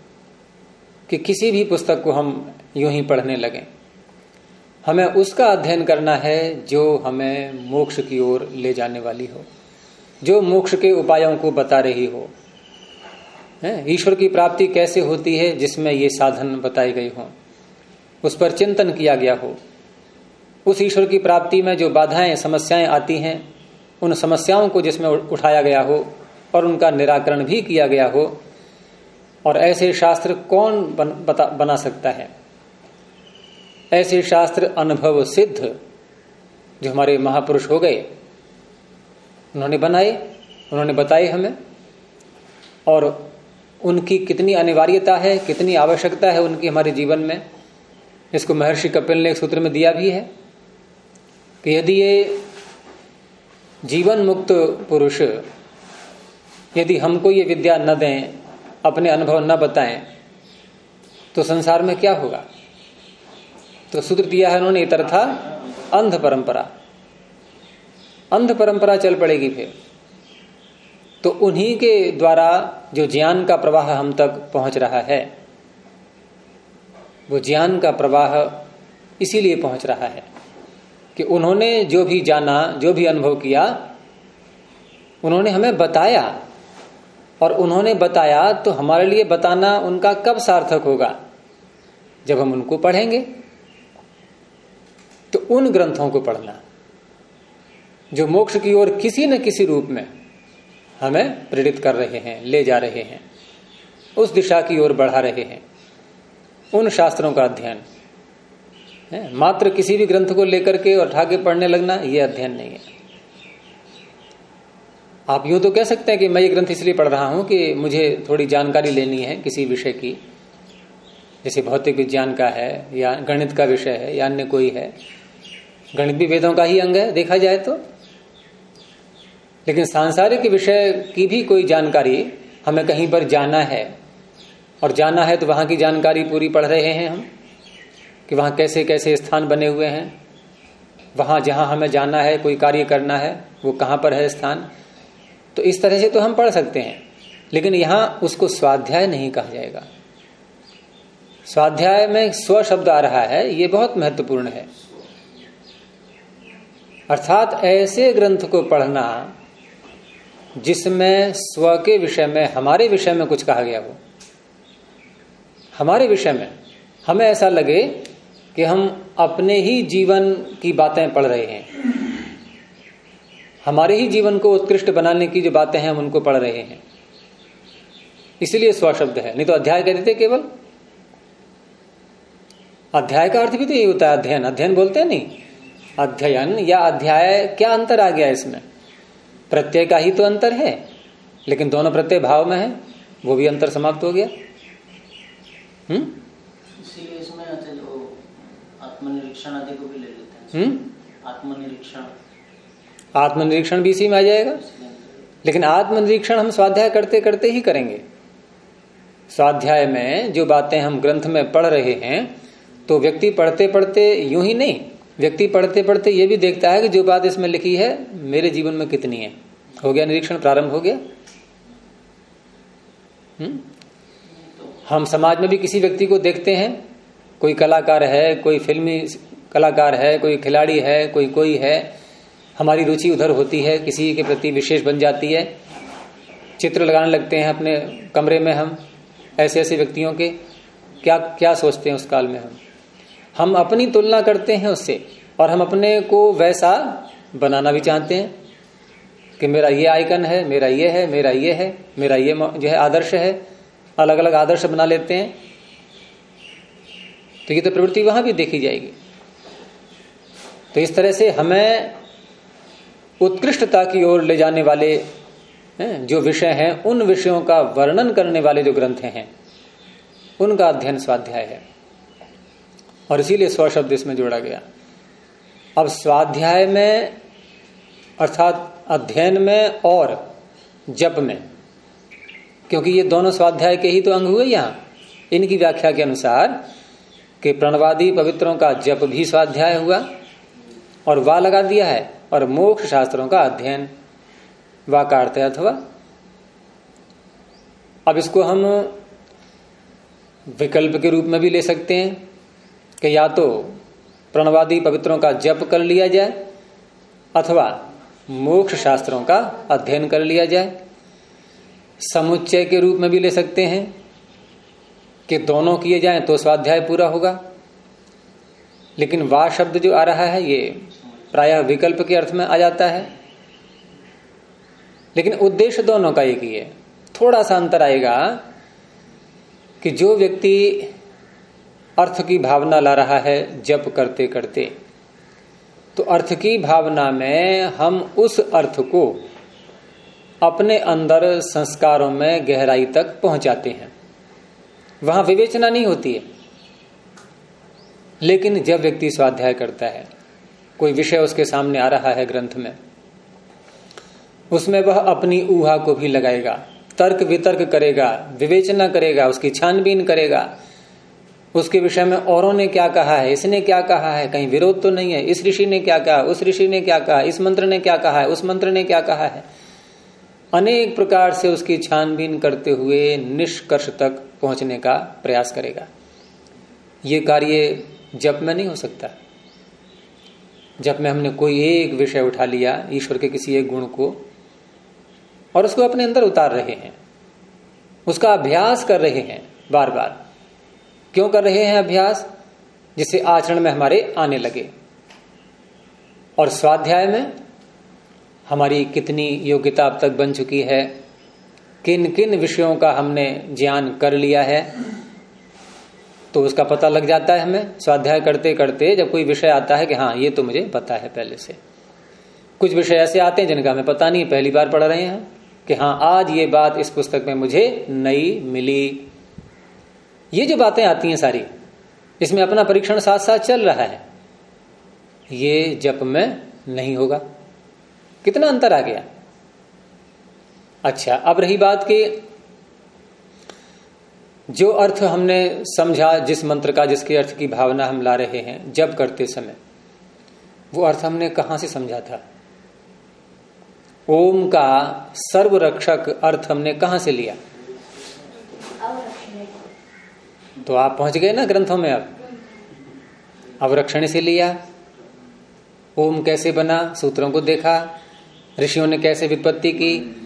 कि किसी भी पुस्तक को हम यूँ ही पढ़ने लगे। हमें उसका अध्ययन करना है जो हमें मोक्ष की ओर ले जाने वाली हो, जो मोक्ष के उपायों को बता रही हो। ईश्वर की प्राप्ति कैसे होती है जिसमें ये साधन बताए गए हों? उस पर चिंतन किया गया हो। उस ईश्वर की प्राप्ति में जो बाधाएँ, समस्याएँ आती हैं, उन समस्याओं को जिसमें उठाया गया हो और उनका निराकरण भी किया गया हो। और ऐसे शास्त्र कौन बन, बता, बना सकता है? ऐसे शास्त्र अनुभव सिद्ध जो हमारे महापुरुष हो गए। उन्होंने बनाए उन्होंने बताए हमें। और उनकी कितनी अनिवार्यता है कितनी आवश्यकता है उनकी हमारे जीवन में इसको महर्षि कपिल ने एक सूत्र में दिया भी है कि यदि ये जीवन मुक्त पुरुष यदि हमको ये विद्या न दें, अपने अनुभव न बताएँ तो संसार में क्या होगा? तो सूत्र दिया है उन्होंने, इतर था अंध परंपरा। अंध परंपरा चल पड़ेगी फिर। तो उन्हीं के द्वारा जो ज्ञान का प्रवाह हम तक पहुँच रहा है, वो ज्ञान का प्रवाह इसीलिए पहुँच रहा है कि उन्होंने जो भी जाना, जो भी अनुभव किया, उन्होंने हमें बताया और उन्होंने बताया तो हमारे लिए बताना उनका कब सार्थक होगा? जब हम उनको पढ़ेंगे। तो उन ग्रंथों को पढ़ना, जो मोक्ष की ओर किसी न किसी रूप में हमें प्रेरित कर रहे हैं, ले जा रहे हैं, उस दिशा की ओर बढ़ा रहे हैं। उन शास्त्रों का अध्ययन मात्र किसी भी ग्रंथ को लेकर के और ठाके पढ़ने लगना यह अध्ययन नहीं है। आप यूँ तो कह सकते हैं कि मैं ये ग्रंथ इसलिए पढ़ रहा हूँ कि मुझे थोड़ी जानकारी लेनी है किसी विषय की। जैसे भौतिक विज्ञान का है, या गणित का विषय है, या अन्य कोई है। गणित भी वेदों का ही अंग है, देखा जाए तो। लेकिन सांसारिक विषय की भी कोई जानकारी हमें कहीं पर जाना है, और जाना है तो वहाँ की जानकारी पूरी पढ़ रहे हैं हम, कि वहाँ कैसे कैसे स्थान बने हुए हैं। वहाँ जहाँ हमें जाना है, कोई कार्य करना है, वो कहाँ पर है स्थान? तो इस तरह से तो हम पढ़ सकते हैं। लेकिन यहाँ उसको स्वाध्याय नहीं कहा जाएगा। स्वाध्याय में स्व शब्द आ रहा है, ये बहुत महत्वपूर्ण है। अर्थात ऐसे ग्रंथ को पढ़ना जिसमें स्व के विषय में, हमारे विषय में कुछ कहा गया हो। हमारे विषय में। हमें ऐसा लगे कि हम अपने ही जीवन की बातें पढ़ रहे हैं। हमारे ही जीवन को उत्कृष्ट बनाने की जो बातें हैं हम उनको पढ़ रहे हैं। इसलिए स्व शब्द है। नहीं तो अध्याय कहते थे केवल। अध्याय का अर्थ भी तो यही होता है अध्ययन। अध्ययन बोलते हैं नहीं। अध्ययन या अध्याय क्या अंतर आ गया इसमें? प्रत्यय का ही तो अंतर है लेकिन दोनों प्रत्यय भाव में है वो भी अंतर समाप्त हो गया। हम्म? इसमें जो आत्मनिरीक्षण आदि को भी ले लेते हैं। हम्म? आत्मनिरीक्षण। आत्मनिरीक्षण भी इसी में आ जाएगा। लेकिन आत्मनिरीक्षण हम स्वाध्याय करते करते ही करेंगे। स्वाध्याय में जो बातें हम ग्रंथ में पढ़ रहे हैं तो व्यक्ति पढ़ते पढ़ते यूँ ही नहीं, व्यक्ति पढ़ते पढ़ते ये भी देखता है कि जो बात इसमें लिखी है, मेरे जीवन में कितनी है। हो गया निरीक्षण, प्रारंभ हो गया। हुँ? हम समाज में भी किसी व्यक्ति को देखते हैं, कोई कलाकार है, कोई फिल्मी कलाकार है, कोई खिलाड़ी है, कोई कोई है हमारी रुचि उधर होती है, किसी के प्रति विशेष बन जाती है। चित्र लगाने लगते हैं अपने कमरे में हम ऐसे ऐसे व्यक्तियों के। क्या क्या सोचते हैं उस काल में हम? हम अपनी तुलना करते हैं उससे, और हम अपने को वैसा बनाना भी चाहते हैं कि मेरा ये आइकन है, मेरा ये है, मेरा ये है, मेरा ये जो है आदर्श है अलग अलग आदर्श बना लेते हैं। तो ये तो प्रवृत्ति वहाँ भी देखी जाएगी। तो इस तरह से हमें उत्कृष्टता की ओर ले जाने वाले जो विषय हैं, उन विषयों का वर्णन करने वाले जो ग्रंथ हैं, उनका अध्ययन स्वाध्याय है। और इसीलिए स्व शब्द इसमें जोड़ा गया। अब स्वाध्याय में, अर्थात अध्ययन में और जप में, क्योंकि ये दोनों स्वाध्याय के ही तो अंग हुए यहाँ। इनकी व्याख्या के अनुसार कि प्रणवादी पवित्रों का जप भी स्वाध्याय हुआ और वाह लगा दिया है। और मोक्ष शास्त्रों का अध्ययन, वाकार्थ अथवा? अब इसको हम विकल्प के रूप में भी ले सकते हैं कि या तो प्रणवादी पवित्रों का जप कर लिया जाए अथवा मोक्ष शास्त्रों का अध्ययन कर लिया जाए। समुच्चय के रूप में भी ले सकते हैं कि दोनों किए जाएँ तो स्वाध्याय पूरा होगा। लेकिन वा शब्द जो आ रहा है ये प्रायः विकल्प के अर्थ में आ जाता है। लेकिन उद्देश्य दोनों का एक ही है। थोड़ा सा अंतर आएगा कि जो व्यक्ति अर्थ की भावना ला रहा है जप करते करते तो अर्थ की भावना में हम उस अर्थ को अपने अंदर संस्कारों में गहराई तक पहुंचाते हैं। वहाँ विवेचना नहीं होती है। लेकिन जब व्यक्ति स्वाध्याय करता है कोई विषय उसके सामने आ रहा है ग्रंथ में, उसमें वह अपनी ऊहा को भी लगाएगा, तर्क वितर्क करेगा, विवेचना करेगा, उसकी छानबीन करेगा। उसके विषय में औरों ने क्या कहा है, इसने क्या कहा है, कहीं विरोध तो नहीं है, इस ऋषि ने क्या कहा, उस ऋषि ने क्या कहा, इस मंत्र ने क्या कहा है, उस मंत्र ने क्या कहा है? अनेक प्रकार से उसकी छानबीन करते हुए निष्कर्ष तक पहुँचने का प्रयास करेगा। ये कार्य जप में नहीं हो सकता। जब में हमने कोई एक विषय उठा लिया ईश्वर के किसी एक गुण को, और उसको अपने अंदर उतार रहे हैं, उसका अभ्यास कर रहे हैं बार बार क्यों कर रहे हैं अभ्यास? जिससे आचरण में हमारे आने लगे। और स्वाध्याय में हमारी कितनी योग्यता अब तक बन चुकी है किन किन विषयों का हमने ज्ञान कर लिया है तो उसका पता लग जाता है हमें। स्वाध्याय करते करते जब कोई विषय आता है कि हाँ ये तो मुझे पता है पहले से। कुछ विषय ऐसे आते हैं जिनका हमें पता नहीं, पहली बार पढ़ रहे हैं कि हाँ आज ये बात इस पुस्तक में मुझे नई मिली। ये जो बातें आती हैं सारी, इसमें अपना परीक्षण साथ साथ चल रहा है। ये जप में नहीं होगा। कितना अंतर आ गया? अच्छा अब रही बात कि जो अर्थ हमने समझा, जिस मंत्र का, जिसके अर्थ की भावना हम ला रहे हैं, जब करते समय, वो अर्थ हमने कहाँ से समझा था? ओम का सर्वरक्षक अर्थ हमने कहा से लिया? तो आप पहुँच गए ना ग्रंथों में अब। अवरक्षण से लिया। ओम कैसे बना? सूत्रों को देखा। ऋषियों ने कैसे विपत्ति की?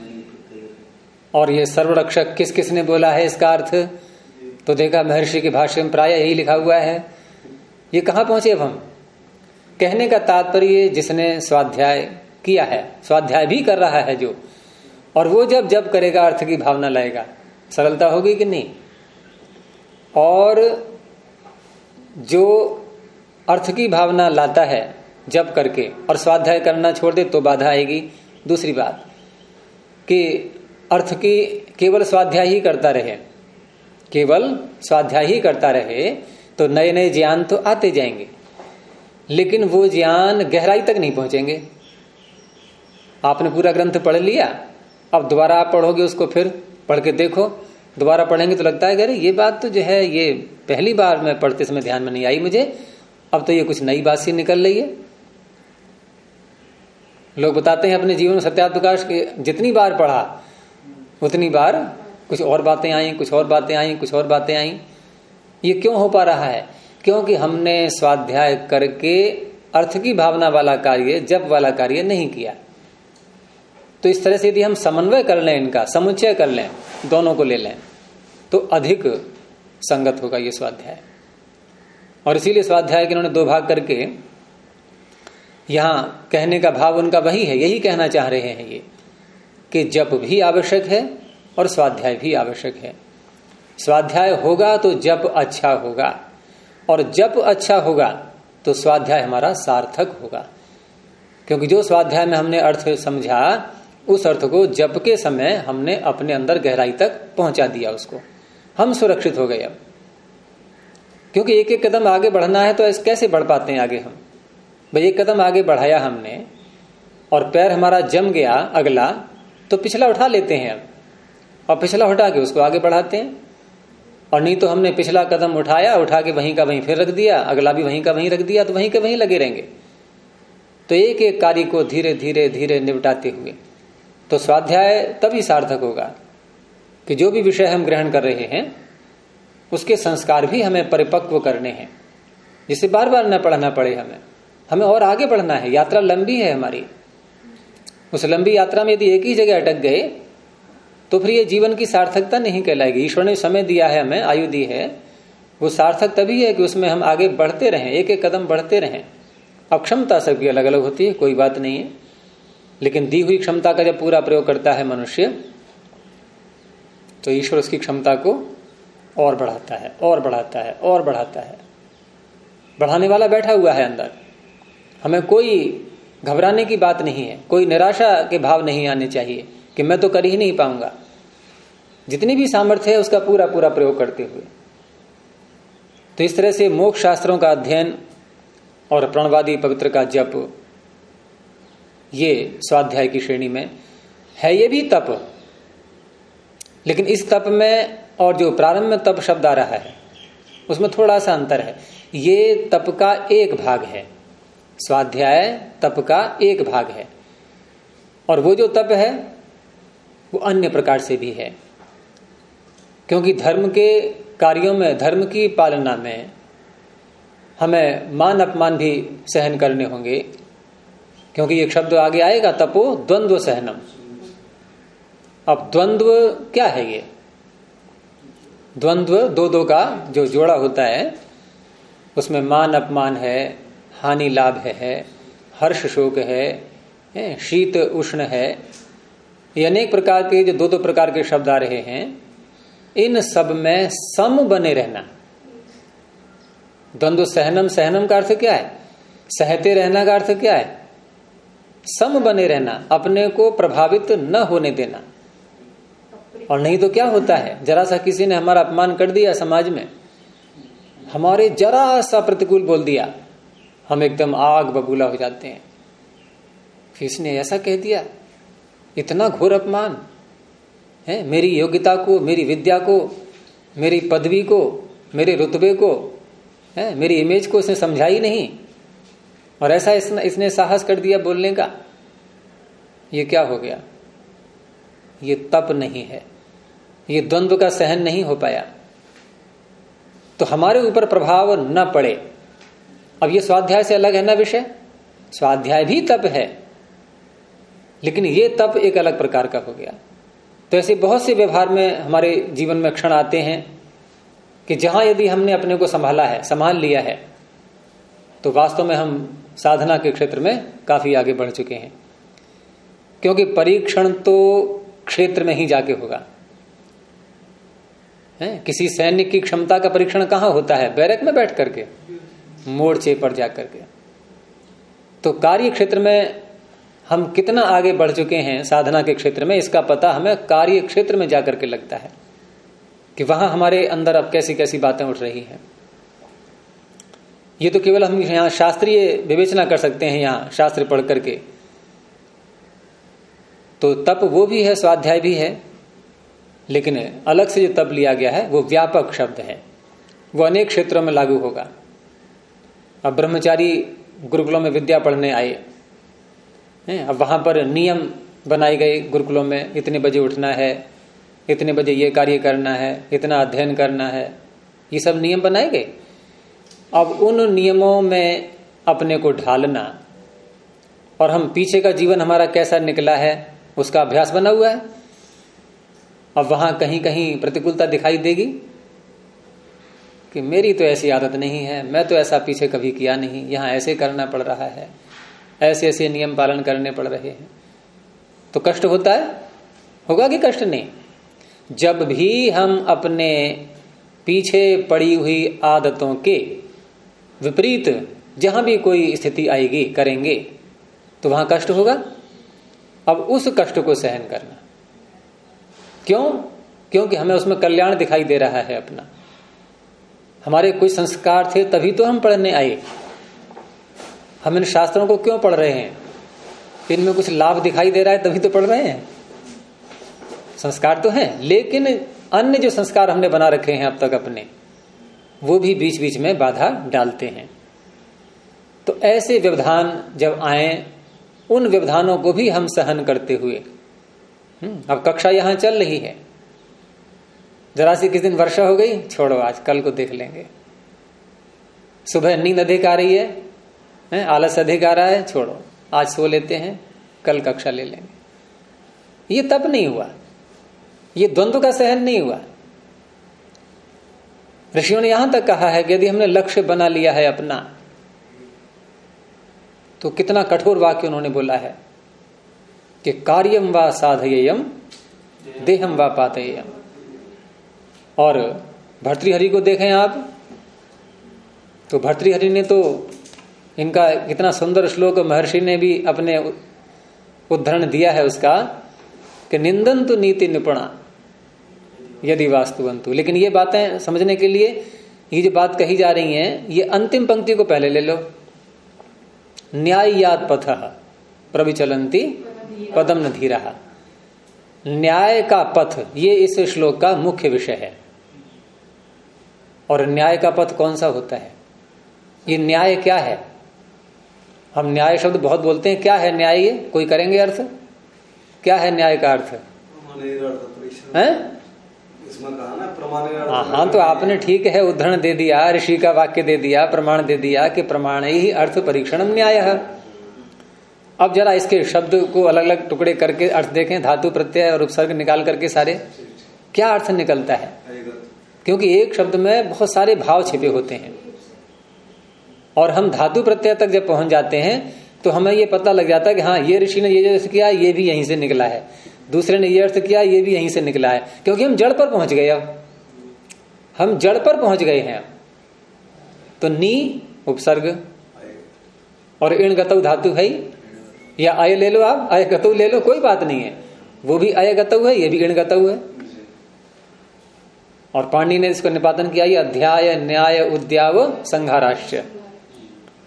और ये सर्वरक्षक किस किस ने बोला है इसका अर्थ? तो देखा महर्षि के भाष्य में प्राय यही लिखा हुआ है। ये कहाँ पहुँचे अब हम? कहने का तात्पर्य जिसने स्वाध्याय किया है, स्वाध्याय भी कर रहा है जो, और वो जब जब करेगा, अर्थ की भावना लाएगा। सरलता होगी कि नहीं? और जो अर्थ की भावना लाता है जब करके, और स्वाध्याय करना छोड़ दे तो बाधा आएगी। दूसरी बात कि अर्थ की केवल स्वाध्याय ही करता रहे। केवल स्वाध्याय ही करता रहे तो नए नए ज्ञान तो आते जाएँगे। लेकिन वो ज्ञान गहराई तक नहीं पहुँचेंगे। आपने पूरा ग्रंथ पढ़ लिया, अब दोबारा आप पढ़ोगे उसको फिर पढ़ के देखो। दोबारा पढ़ेंगे तो लगता है अरे, ये बात तो जो है, ये पहली बार मैं पढ़ते समय ध्यान में नहीं आई मुझे, अब तो ये कुछ नई बात सी निकल रही है। लोग बताते हैं अपने जीवन में सत्याप्रकाश के जितनी बार पढ़ा, उतनी बार कुछ और बातें आई, कुछ और बातें आई, कुछ और बातें आई। ये क्यों हो पा रहा है? क्योंकि हमने स्वाध्याय करके अर्थ की भावना वाला कार्य जब वाला कार्य नहीं किया। तो इस तरह से यदि हम समन्वय कर लें इनका, समुच्चय कर लें, दोनों को ले लें तो अधिक संगत होगा ये स्वाध्याय। और इसीलिए स्वाध्याय के उन्होंने दो भाग करके, यहाँ कहने का भाव उनका वही है, यही कहना चाह रहे हैं ये, कि जप भी आवश्यक है और स्वाध्याय भी आवश्यक है। स्वाध्याय होगा तो जप अच्छा होगा और जप अच्छा होगा तो स्वाध्याय हमारा सार्थक होगा। क्योंकि जो स्वाध्याय में हमने अर्थ समझा, उस अर्थ को जप के समय हमने अपने अंदर गहराई तक पहुँचा दिया उसको। हम सुरक्षित हो गए अब। क्योंकि एक एक कदम आगे बढ़ना है तो ऐसे कैसे बढ़ पाते हैं आगे हम? भाई एक कदम आगे बढ़ाया हमने और पैर हमारा जम गया अगला तो पिछला उठा लेते हैं अब। और पिछला उठा के उसको आगे बढ़ाते हैं। और नहीं तो हमने पिछला कदम उठाया, उठा के वहीं का वहीं फिर रख दिया, अगला भी वहीं का वहीं रख दिया तो वहीं के वहीं लगे रहेंगे। तो एक एक कार्य को धीरे धीरे धीरे निपटाते हुए। तो स्वाध्याय तभी सार्थक होगा कि जो भी विषय हम ग्रहण कर रहे हैं, उसके संस्कार भी हमें परिपक्व करने हैं। जिसे बार बार न पढ़ना पड़े हमें। हमें और आगे बढ़ना है। यात्रा लंबी है हमारी। उस लंबी यात्रा में यदि एक ही जगह अटक गए तो फिर ये जीवन की सार्थकता नहीं कहलाएगी। ईश्वर ने समय दिया है हमें, आयु दी है। वो सार्थक तभी है कि उसमें हम आगे बढ़ते रहें एक एक कदम बढ़ते रहें। अक्षमता सबकी अलग अलग होती है, कोई बात नहीं है। लेकिन दी हुई क्षमता का जब पूरा प्रयोग करता है मनुष्य तो ईश्वर उसकी क्षमता को और बढ़ाता है, और बढ़ाता है, और बढ़ाता है। बढ़ाने वाला बैठा हुआ है अंदर। हमें कोई घबराने की बात नहीं है, कोई निराशा के भाव नहीं आने चाहिए। कि मैं तो कर ही नहीं पाऊँगा। जितनी भी सामर्थ्य है, उसका पूरा पूरा प्रयोग करते हुए। तो इस तरह से मोक्ष शास्त्रों का अध्ययन और प्रणवादी पवित्र का जप, ये स्वाध्याय की श्रेणी में है। ये भी तप। लेकिन इस तप में और जो प्रारंभ में तप शब्द आ रहा है, उसमें थोड़ा सा अंतर है। ये तप का एक भाग है। स्वाध्याय तप का एक भाग है। और वो जो तप है वो अन्य प्रकार से भी है। क्योंकि धर्म के कार्यों में धर्म की पालना में हमें मान अपमान भी सहन करने होंगे। क्योंकि एक शब्द आगे आएगा तपो द्वंद्व सहनम। अब द्वंद्व क्या है ये? द्वंद्व दो दो का जो जोड़ा होता है उसमें मान अपमान है हानि लाभ है, है हर्ष शोक है, है शीत उष्ण है ये अनेक प्रकार के, जो दो दो प्रकार के शब्द आ रहे हैं, इन सब में सम बने रहना। द्वंद्व सहनम सहनम का अर्थ क्या है? सहते रहना का अर्थ क्या है? सम बने रहना, अपने को प्रभावित न होने देना। और नहीं तो क्या होता है? जरा सा किसी ने हमारा अपमान कर दिया समाज में, हमारे जरा सा प्रतिकूल बोल दिया, हम एकदम आग बबूला हो जाते हैं। किसने ऐसा कह दिया इतना घोर अपमान है? मेरी योग्यता को मेरी विद्या को मेरी पदवी को मेरे रुतबे को है? मेरी इमेज को उसने समझा ही नहीं। और ऐसा इसने, इसने साहस कर दिया बोलने का। ये क्या हो गया? ये तप नहीं है। ये द्वंद्व का सहन नहीं हो पाया। तो हमारे ऊपर प्रभाव न पड़े। अब ये स्वाध्याय से अलग है ना विषय? स्वाध्याय भी तप है। लेकिन ये तप एक अलग प्रकार का हो गया। तो ऐसे बहुत से व्यवहार में हमारे जीवन में क्षण आते हैं कि जहाँ यदि हमने अपने को संभाला है, संभाल लिया है तो वास्तव में हम साधना के क्षेत्र में काफ़ी आगे बढ़ चुके हैं। क्योंकि परीक्षण तो क्षेत्र में ही जाके होगा। है? किसी सैनिक की क्षमता का परीक्षण कहाँ होता है? बैरक में बैठ करके, मोर्चे पर जाकर के। तो कार्य क्षेत्र में हम कितना आगे बढ़ चुके हैं साधना के क्षेत्र में, इसका पता हमें कार्य क्षेत्र में जाकर के लगता है कि वहाँ हमारे अंदर अब कैसी कैसी बातें उठ रही हैं। ये तो केवल हम यहाँ शास्त्रीय विवेचना कर सकते हैं, यहाँ शास्त्र पढ़ करके। तो तप वो भी है, स्वाध्याय भी है, लेकिन अलग से जो तप लिया गया है, वो व्यापक शब्द है। वो अनेक क्षेत्रों में लागू होगा। अब ब्रह्मचारी गुरुकुलों में विद्या पढ़ने आए हैं? अब वहाँ पर नियम बनाए गए गुरुकुलों में इतने बजे उठना है, इतने बजे ये कार्य करना है, इतना अध्ययन करना है, ये सब नियम बनाए गए? अब उन नियमों में अपने को ढालना और हम पीछे का जीवन हमारा कैसा निकला है, उसका अभ्यास बना हुआ है। अब वहाँ कहीं कहीं प्रतिकूलता दिखाई देगी कि मेरी तो ऐसी आदत नहीं है, मैं तो ऐसा पीछे कभी किया नहीं, यहाँ ऐसे करना पड़ रहा है। ऐसे ऐसे नियम पालन करने पड़ रहे हैं। तो कष्ट होता है? होगा कि कष्ट नहीं? जब भी हम अपने पीछे पड़ी हुई आदतों के विपरीत जहाँ भी कोई स्थिति आएगी, करेंगे तो वहाँ कष्ट होगा? अब उस कष्ट को सहन करना। क्यों? क्योंकि हमें उसमें कल्याण दिखाई दे रहा है अपना। हमारे कोई संस्कार थे तभी तो हम पढ़ने आए। हम इन शास्त्रों को क्यों पढ़ रहे हैं? इनमें कुछ लाभ दिखाई दे रहा है तभी तो पढ़ रहे हैं। संस्कार तो है लेकिन अन्य जो संस्कार हमने बना रखे हैं अब तक अपने वो भी बीच बीच में बाधा डालते हैं। तो ऐसे व्यवधान जब आए उन व्यवधानों को भी हम सहन करते हुए हम्म, अब कक्षा यहाँ चल रही है। जरा सी किस दिन वर्षा हो गई? छोड़ो आज कल को देख लेंगे। सुबह नींद अधिक आ रही है, है, आलस अधिक आ रहा है छोड़ो। आज सो लेते हैं, कल कक्षा ले लेंगे। ये तब नहीं हुआ। ये द्वंद्व का सहन नहीं हुआ। ऋषियों ने यहाँ तक कहा है कि यदि हमने लक्ष्य बना लिया है अपना तो कितना कठोर वाक्य उन्होंने बोला है कि कार्यम व साधयम देहम व पातयम और भर्तृहरि को देखें आप तो भर्तृहरि ने तो इनका कितना सुंदर श्लोक महर्षि ने भी अपने उद्धरण दिया है उसका, कि निंदन तो नीति निपुणा, यदि वास्तुवंतु। लेकिन ये बातें समझने के लिए, ये जो बात कही जा रही है, ये अंतिम पंक्ति को पहले ले लो। न्याय याद पथ प्रविचलंती पदम न धीरा। न्याय का पथ, ये इस श्लोक का मुख्य विषय है। और न्याय का पथ कौन सा होता है? ये न्याय क्या है? हम न्याय शब्द बहुत बोलते हैं। क्या है न्याय ये? कोई करेंगे अर्थ? क्या है न्याय का अर्थ? है? हाँ हाँ तो आपने ठीक है उदाहरण दे दिया ऋषि का वाक्य दे दिया प्रमाण दे दिया कि प्रमाण ही अर्थ परीक्षण न्याय है। अब जरा इसके शब्द को अलग अलग टुकड़े करके अर्थ देखें धातु प्रत्यय और उपसर्ग निकाल करके सारे। क्या अर्थ निकलता है? क्योंकि एक शब्द में बहुत सारे भाव छिपे होते हैं। और हम धातु प्रत्यय तक जब पहुँच जाते हैं तो हमें ये पता लग जाता है कि हाँ ये ऋषि ने ये अर्थ किया, ये भी यहीं से निकला है। दूसरे ने ये अर्थ किया, ये भी यहीं से निकला है। क्योंकि हम जड़ पर पहुँच गए अब। हम जड़ पर पहुँच गए हैं। तो नी, उपसर्ग, और इण गतव धातु है या अय ले लो आप अय गतु ले लो, कोई बात नहीं है। वो भी अय गतु है, ये भी इण गतु है। और पांडी ने इसको निपातन किया, ये अध्याय, न्याय, उद्याव, संघाराष्ट्र।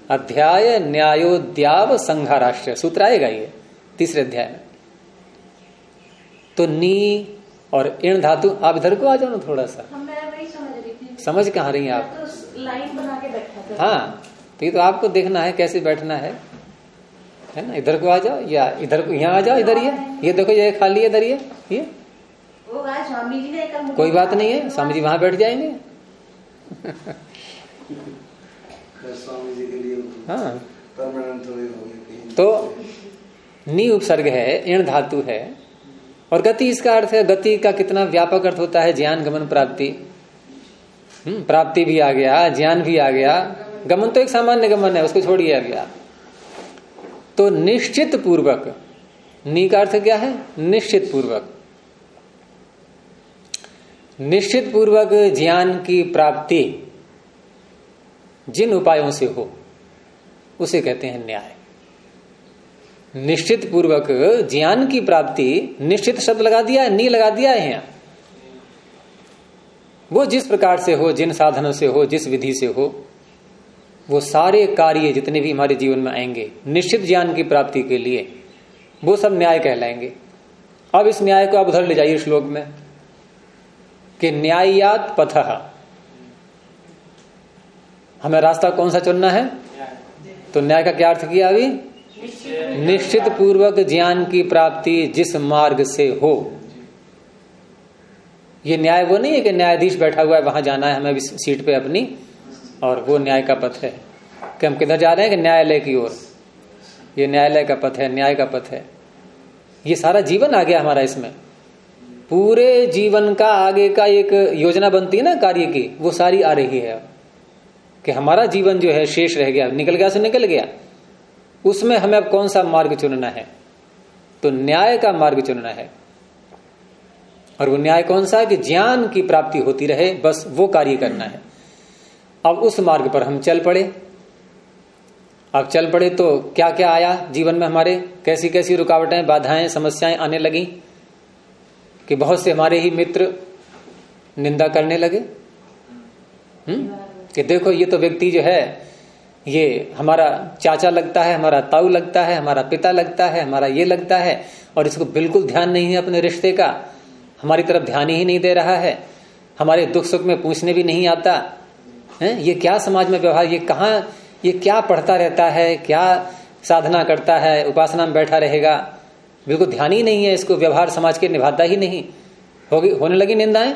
अध्याय न्यायोद्याव संघाराष्ट्र सूत्र आएगा ये तीसरे अध्याय में। तो नी और इण धातु आप इधर को आ जाओ ना थोड़ा सा। समझ समझ कहा रही हैं आप? तो लाइन बना के बैठा हाँ तो ये तो आपको देखना है कैसे बैठना है। है ना इधर को आ जाओ या इधर को यहाँ आ जाओ इधर ये। ये देखो ये खाली है इधर ये ये। वो जी ने कोई बात नहीं है स्वामी जी वहाँ बैठ जाएँगे। [LAUGHS] स्वामी जी के लिए हाँ। परमानेंट थोड़ी होगी तो नी उपसर्ग है इण धातु है और गति इसका अर्थ है गति का कितना व्यापक अर्थ होता है ज्ञान गमन प्राप्ति। हम्म प्राप्ति भी आ गया ज्ञान भी आ गया। गमन तो एक सामान्य गमन है उसको छोड़िए आ गया। तो निश्चित पूर्वक नी का अर्थ क्या है? निश्चित पूर्वक। निश्चित पूर्वक ज्ञान की प्राप्ति। जिन उपायों से हो, उसे कहते हैं न्याय। निश्चित पूर्वक ज्ञान की प्राप्ति, निश्चित शब्द लगा दिया है, नी लगा दिया है वो जिस प्रकार से हो, जिन साधनों से हो, जिस विधि से हो, वो सारे कार्य जितने भी हमारे जीवन में आएँगे, निश्चित ज्ञान की प्राप्ति के लिए, वो सब न्याय कहलाएँगे। अब इस न्याय को आप उधर ले जाइए श्लोक में, कि न्यायात पथ। हमें रास्ता कौन सा चुनना है? तो न्याय का क्या अर्थ किया अभी? निश्चित पूर्वक ज्ञान की प्राप्ति जिस मार्ग से हो। ये न्याय वो नहीं है कि न्यायाधीश बैठा हुआ है, वहाँ जाना है, हमें सीट पे अपनी, और वो न्याय का पथ है। कि हम किधर जा रहे हैं? कि न्यायालय की ओर। ये न्यायालय का पथ है, न्याय का पथ है। ये सारा जीवन आ गया हमारा इसमें। पूरे जीवन का आगे का एक योजना बनती है ना कार्य की, वो सारी आ रही है। कि हमारा जीवन जो है शेष रह गया, निकल गया से निकल गया। उसमें हमें अब कौन सा मार्ग चुनना है? तो न्याय का मार्ग चुनना है। और वो न्याय कौन सा है? कि ज्ञान की प्राप्ति होती रहे, बस वो कार्य करना है। अब उस मार्ग पर हम चल पड़े। अब चल पड़े तो क्या क्या आया जीवन में हमारे? कैसी कैसी रुकावटें, बाधाएँ, समस्याएँ आने लगी? कि बहुत से हमारे ही मित्र निंदा करने लगे। हम्म? कि देखो ये तो व्यक्ति जो है, ये हमारा चाचा लगता है, हमारा ताऊ लगता है, हमारा पिता लगता है, हमारा ये लगता है, और इसको बिल्कुल ध्यान नहीं है अपने रिश्ते का। हमारी तरफ़ ध्यान ही नहीं दे रहा है। हमारे दुख सुख में पूछने भी नहीं आता। है? ये क्या समाज में व्यवहार, ये कहा, ये क्या पढ़ता रहता है, क्या साधना करता है, उपासना में बैठा रहेगा? बिल्कुल ध्यान ही नहीं है इसको, व्यवहार समाज के निभाता ही नहीं। होगी, होने लगी निंदाएँ?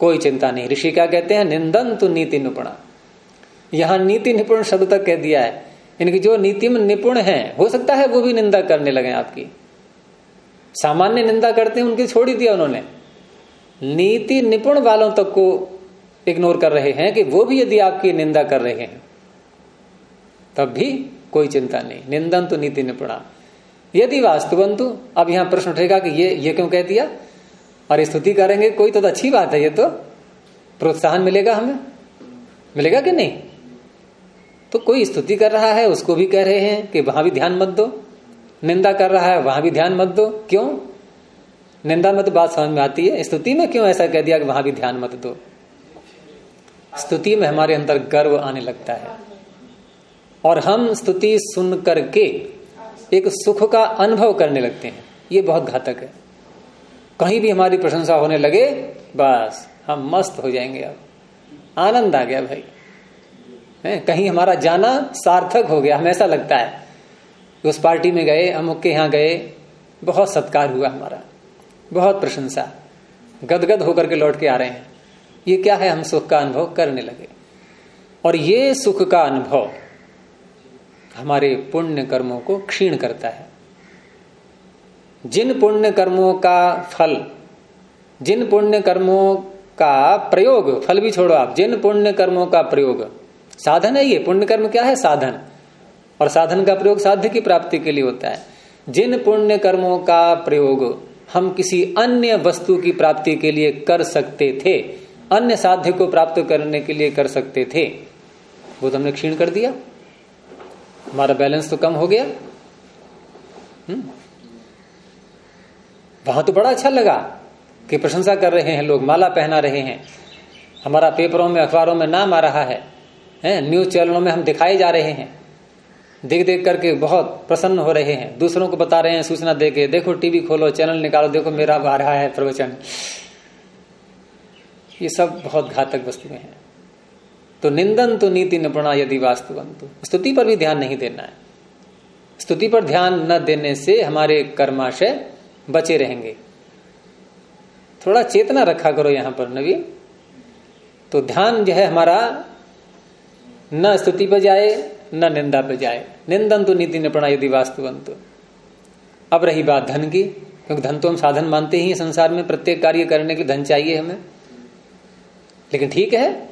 कोई चिंता नहीं। ऋषि क्या कहते हैं? निंदन तो नीति निपुणा। यहाँ नीति निपुण शब्द तक कह दिया है। इनकी जो नीति में निपुण है, हो सकता है वो भी निंदा करने लगे आपकी। सामान्य निंदा करते हैं, उनकी छोड़ ही दिया उन्होंने। नीति निपुण वालों तक को इग्नोर कर रहे हैं कि वो भी यदि आपकी निंदा कर रहे हैं, तब भी कोई चिंता नहीं। निंदन तो नीति निपुणा। यदि वास्तुवंतु, अब यहाँ प्रश्न उठेगा कि ये ये क्यों कह दिया? और स्तुति करेंगे, कोई तो अच्छी बात है ये तो। प्रोत्साहन मिलेगा हमें। मिलेगा कि नहीं? तो कोई स्तुति कर रहा है, उसको भी कह रहे हैं कि वहाँ भी ध्यान मत दो। निंदा कर रहा है, वहाँ भी ध्यान मत दो। क्यों? निंदा में तो बात समझ में आती है। स्तुति में क्यों ऐसा कह दिया कि वहाँ भी ध्यान मत दो? स्तुति में हमारे अंदर गर्व आने लगता है। और हम स्तुति सुन करके एक सुख का अनुभव करने लगते हैं। ये बहुत घातक है। कहीं भी हमारी प्रशंसा होने लगे, बस, हम मस्त हो जाएँगे अब। आनंद आ गया भाई। है, कहीं हमारा जाना सार्थक हो गया, हमें ऐसा लगता है। उस पार्टी में गए, अमुक के यहाँ गए, बहुत सत्कार हुआ हमारा, बहुत प्रशंसा। गदगद होकर के लौट के आ रहे हैं। ये क्या है, हम सुख का अनुभव करने लगे। और ये सुख का अनुभव हमारे पुण्य कर्मों को क्षीण करता है। जिन पुण्य कर्मों का फल, जिन पुण्य कर्मों का प्रयोग, फल भी छोड़ो आप, जिन पुण्य कर्मों का प्रयोग। साधन है ये पुण्य कर्म क्या है? साधन। और साधन का प्रयोग साध्य की प्राप्ति के लिए होता है। जिन पुण्य कर्मों का प्रयोग हम किसी अन्य वस्तु की प्राप्ति के लिए कर सकते थे, अन्य साध्य को प्राप्त करने के लिए कर सकते थे, वो तो हमने क्षीण कर दिया। हमारा बैलेंस तो कम हो गया। हम्म। वहाँ तो बड़ा अच्छा लगा कि प्रशंसा कर रहे हैं लोग माला पहना रहे हैं। हमारा पेपरों में अखबारों में नाम आ रहा है, है? न्यूज़ चैनलों में हम दिखाए जा रहे हैं। देख देख करके बहुत प्रसन्न हो रहे हैं। दूसरों को बता रहे हैं सूचना दे के देखो टीवी खोलो चैनल निकालो देखो मेरा आ रहा है प्रवचन। ये सब बहुत घातक वस्तुएँ हैं। तो निंदन तो नीति निपुणा यदि वास्तुवंतु स्तुति पर भी ध्यान नहीं देना है। स्तुति पर ध्यान न देने से हमारे कर्माशय बचे रहेंगे। थोड़ा चेतना रखा करो यहाँ पर नवीन तो ध्यान जो है हमारा, न स्तुति पर जाए, न निंदा पे जाए। निंदन तो नीति निपुणा यदि वास्तुवंत अब रही बात धन की, क्योंकि धन तो हम साधन मानते ही संसार में, प्रत्येक कार्य करने के लिए धन चाहिए हमें। लेकिन ठीक है,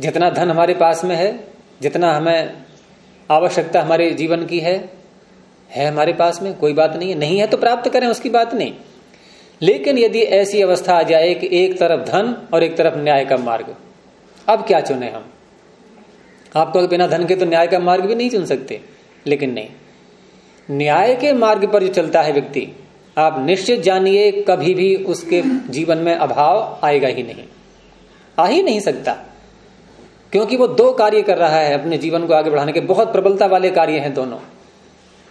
जितना धन हमारे पास में है, जितना हमें आवश्यकता हमारे जीवन की है है हमारे पास में, कोई बात नहीं है। नहीं है तो प्राप्त करें उसकी बात नहीं। लेकिन यदि ऐसी अवस्था आ जाए कि एक तरफ़ धन और एक तरफ़ न्याय का मार्ग, अब क्या चुने हम? आपको बिना धन के तो न्याय का मार्ग भी नहीं चुन सकते, लेकिन नहीं। न्याय के मार्ग पर जो चलता है व्यक्ति, आप निश्चित जानिए कभी भी उसके जीवन में अभाव आएगा ही नहीं। आ ही नहीं सकता। क्योंकि वो दो कार्य कर रहा है, अपने जीवन को आगे बढ़ाने के। बहुत प्रबलता वाले कार्य हैं दोनों।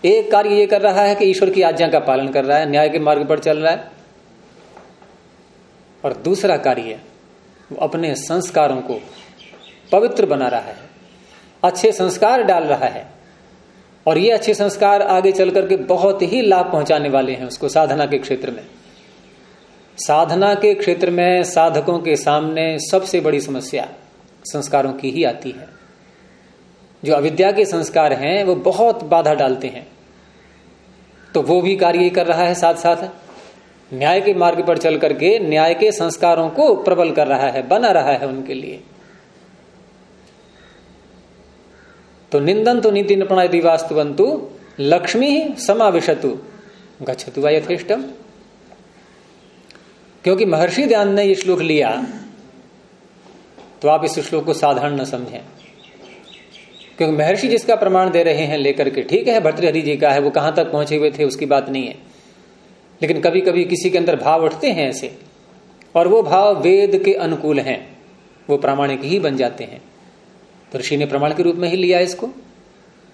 एक कार्य ये कर रहा है कि ईश्वर की आज्ञा का पालन कर रहा है, न्याय के मार्ग पर चल रहा है। और दूसरा कार्य वो अपने संस्कारों को पवित्र बना रहा है, अच्छे संस्कार डाल रहा है। और ये अच्छे संस्कार आगे चल करके बहुत ही लाभ पहुँचाने वाले हैं उसको साधना के क्षेत्र में। साधना के क्षेत्र में साधकों के सामने सबसे बड़ी समस्या संस्कारों की ही आती है। जो अविद्या के संस्कार हैं, वो बहुत बाधा डालते हैं। तो वो भी कार्य कर रहा है साथ साथ न्याय के मार्ग पर चल करके न्याय के संस्कारों को प्रबल कर रहा है, बना रहा है उनके लिए। तो निंदन तो नीति निपणा यदि वास्तुवंतु लक्ष्मी समाविशतु, गच्छतु यथेष्टम। क्योंकि महर्षि ध्यान ने ये श्लोक लिया तो आप इस श्लोक को साधारण न समझें। क्योंकि महर्षि जिसका प्रमाण दे रहे हैं लेकर के, ठीक है, भर्तृहरि जी का है, वो कहाँ तक पहुँचे हुए थे, उसकी बात नहीं है। लेकिन कभी कभी किसी के अंदर भाव उठते हैं ऐसे, और वो भाव वेद के अनुकूल हैं, वो प्रामाणिक ही बन जाते हैं। तो ऋषि ने प्रमाण के रूप में ही लिया इसको।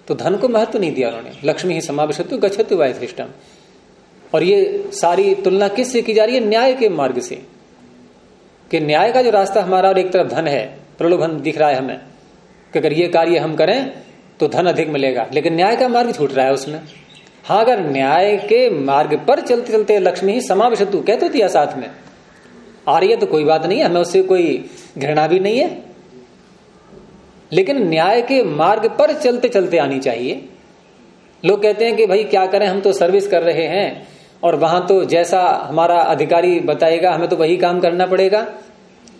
तो धन को महत्व नहीं दिया उन्होंने, लक्ष्मी ही समावेशतु गच्छतु वायथ्रिष्टम और ये सारी तुलना किससे की जा रही है? न्याय के मार्ग से। कि न्याय का जो रास्ता हमारा और एक तरफ़ धन है, प्रलोभन दिख रहा है हमें। कि अगर ये कार्य हम करें तो धन अधिक मिलेगा। लेकिन न्याय का मार्ग छूट रहा है उसमें। हाँ अगर न्याय के मार्ग पर चलते चलते लक्ष्मी ही समावेशतु कह तो दिया साथ में, आ रही है तो कोई बात नहीं है, हमें उससे कोई घृणा भी नहीं है। लेकिन न्याय के मार्ग पर चलते चलते आनी चाहिए। लोग कहते हैं कि भाई, क्या करें, हम तो सर्विस कर रहे हैं, और वहाँ तो जैसा हमारा अधिकारी बताएगा, हमें तो वही काम करना पड़ेगा,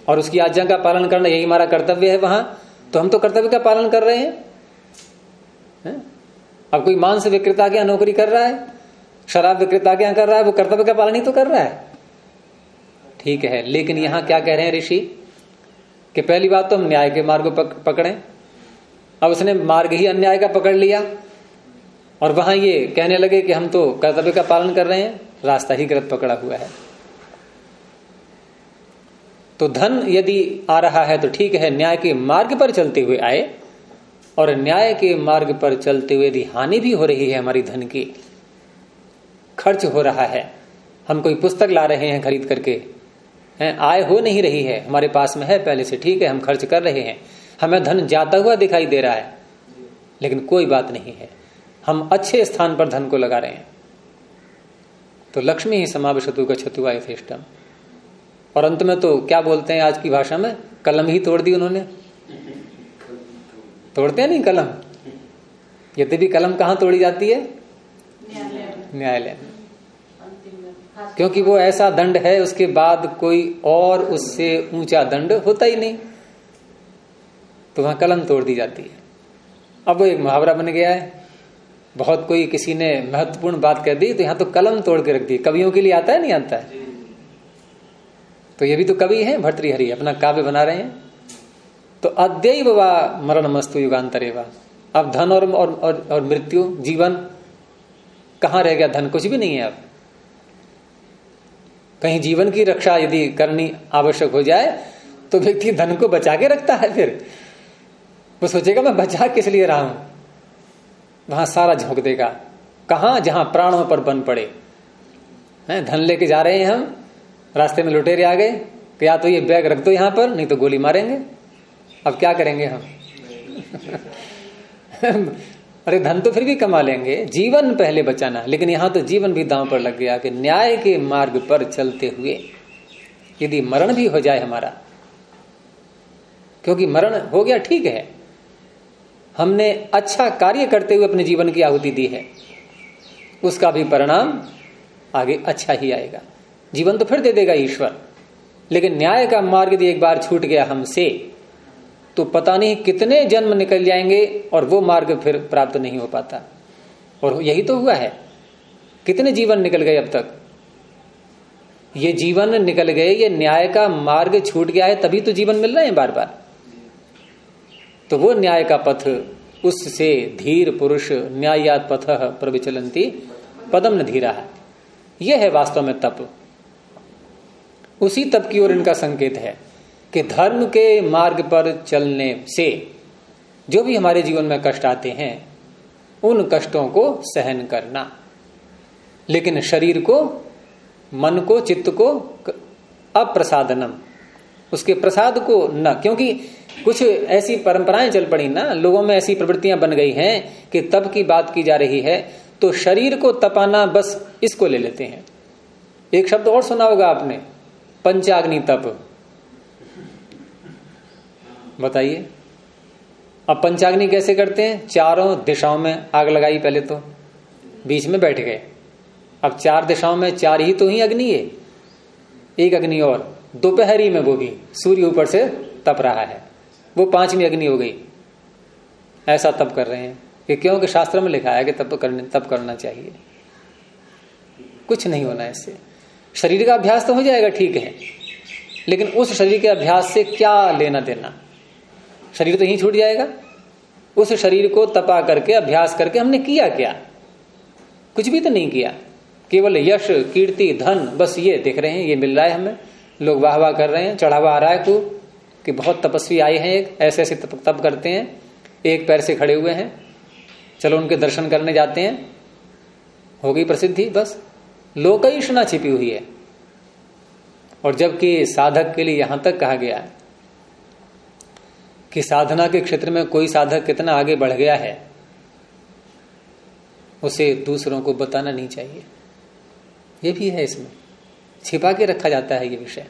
और उसकी आज्ञा का पालन करना, यही हमारा कर्तव्य है वहाँ। तो हम तो कर्तव्य का पालन कर रहे हैं। है? अब कोई मांस विक्रेता के नौकरी कर रहा है, शराब विक्रेता के यहाँ कर रहा है, वो कर्तव्य का पालन ही तो कर रहा है। ठीक है, लेकिन यहाँ क्या कह रहे हैं ऋषि? कि पहली बात तो हम न्याय के मार्ग को पकड़े। अब उसने मार्ग ही अन्याय का पकड़ लिया। और वहाँ ये कहने लगे कि हम तो कर्तव्य का पालन कर रहे हैं, रास्ता ही गलत पकड़ा हुआ है। तो धन यदि आ रहा है तो ठीक है, न्याय के मार्ग पर चलते हुए आए। और न्याय के मार्ग पर चलते हुए यदि हानि भी हो रही है हमारी धन की, खर्च हो रहा है, हम कोई पुस्तक ला रहे हैं खरीद करके, हैं, आय हो नहीं रही है, हमारे पास में है पहले से ठीक है, हम खर्च कर रहे हैं, हमें धन जाता हुआ दिखाई दे रहा है, लेकिन कोई बात नहीं है, हम अच्छे स्थान पर धन को लगा रहे हैं। तो लक्ष्मी ही समावेशतु का छतुआ यथेष्टम और अंत में तो क्या बोलते हैं आज की भाषा में? कलम ही तोड़ दी उन्होंने। तोड़ते नहीं कलम? यदि भी कलम कहाँ तोड़ी जाती है? न्यायालय में। क्योंकि वो ऐसा दंड है, उसके बाद कोई और उससे ऊँचा दंड होता ही नहीं। तो वहाँ कलम तोड़ दी जाती है। अब वो एक मुहावरा बन गया है। बहुत कोई किसी ने महत्वपूर्ण बात कह दी तो यहाँ तो कलम तोड़ के रख दी। कवियों के लिए आता है, नहीं आता है? तो ये भी तो कवि है भर्तृहरि अपना काव्य बना रहे हैं। तो अद्यव वा मरण मस्तु युगान्तरे वा। अब धन और और, और, और मृत्यु जीवन कहाँ रह गया? धन कुछ भी नहीं है अब। कहीं जीवन की रक्षा यदि करनी आवश्यक हो जाए तो व्यक्ति धन को बचा के रखता है फिर। वो सोचेगा मैं बचा किस लिए रहा हूँ? वहाँ सारा झोंक देगा। कहा? जहाँ प्राणों पर बन पड़े। हैं धन लेके जा रहे हैं हम। रास्ते में लुटेरे आ गए तो या तो ये बैग रख दो यहाँ पर, नहीं तो गोली मारेंगे। अब क्या करेंगे हम? [LAUGHS] अरे धन तो फिर भी कमा लेंगे, जीवन पहले बचाना। लेकिन यहाँ तो जीवन भी दांव पर लग गया कि न्याय के मार्ग पर चलते हुए यदि मरण भी हो जाए हमारा, क्योंकि मरण हो गया ठीक है। हमने अच्छा कार्य करते हुए अपने जीवन की आहुति दी है। उसका भी परिणाम आगे अच्छा ही आएगा। जीवन तो फिर दे देगा ईश्वर। लेकिन न्याय का मार्ग यदि एक बार छूट गया हमसे तो पता नहीं कितने जन्म निकल जाएँगे और वो मार्ग फिर प्राप्त नहीं हो पाता। और यही तो हुआ है। कितने जीवन निकल गए अब तक? ये जीवन निकल गए, ये न्याय का मार्ग छूट गया है, तभी तो जीवन मिल रहे हैं बार बार तो वो न्याय का पथ, उससे धीर पुरुष न्यायात पथ प्रविचलंती पदम न धीरा है। यह है वास्तव में तप। उसी तप की ओर इनका संकेत है कि धर्म के मार्ग पर चलने से जो भी हमारे जीवन में कष्ट आते हैं, उन कष्टों को सहन करना। लेकिन शरीर को, मन को, चित्त को अप्रसादनम, उसके प्रसाद को न। क्योंकि कुछ ऐसी परंपराएँ चल पड़ी ना, लोगों में ऐसी प्रवृत्तियाँ बन गई हैं कि तप की बात की जा रही है तो शरीर को तपाना बस इसको ले लेते हैं। एक शब्द और सुना होगा आपने पंचाग्नि तप। बताइए। अब पंचाग्नि कैसे करते हैं? चारों दिशाओं में आग लगाई पहले तो। बीच में बैठ गए। अब चार दिशाओं में चार ही तो ही अग्नि है। एक अग्नि और, दोपहरी में वो भी। सूर्य ऊपर से तप रहा है। वो पांचवी अग्नि हो गई। ऐसा तप कर रहे हैं कि क्योंकि शास्त्र में लिखा है कि तप करने तप करना चाहिए। कुछ नहीं होना इससे। शरीर का अभ्यास तो हो जाएगा ठीक है। लेकिन उस शरीर के अभ्यास से क्या लेना देना? शरीर तो यही छूट जाएगा। उस शरीर को तपा करके अभ्यास करके हमने किया क्या? कुछ भी तो नहीं किया। केवल यश कीर्ति धन बस ये देख रहे हैं ये मिल रहा है हमें। लोग वाह वाह कर रहे हैं चढ़ावा आ रहा है खूब कि बहुत तपस्वी आए हैं एक ऐसे ऐसे तप, तप करते हैं। एक पैर से खड़े हुए हैं। चलो उनके दर्शन करने जाते हैं। हो गई प्रसिद्धि बस। लोकईषणा छिपी हुई है। और जबकि साधक के लिए यहाँ तक कहा गया है कि साधना के क्षेत्र में कोई साधक कितना आगे बढ़ गया है, उसे दूसरों को बताना नहीं चाहिए। ये भी है इसमें। छिपा के रखा जाता है ये विषय।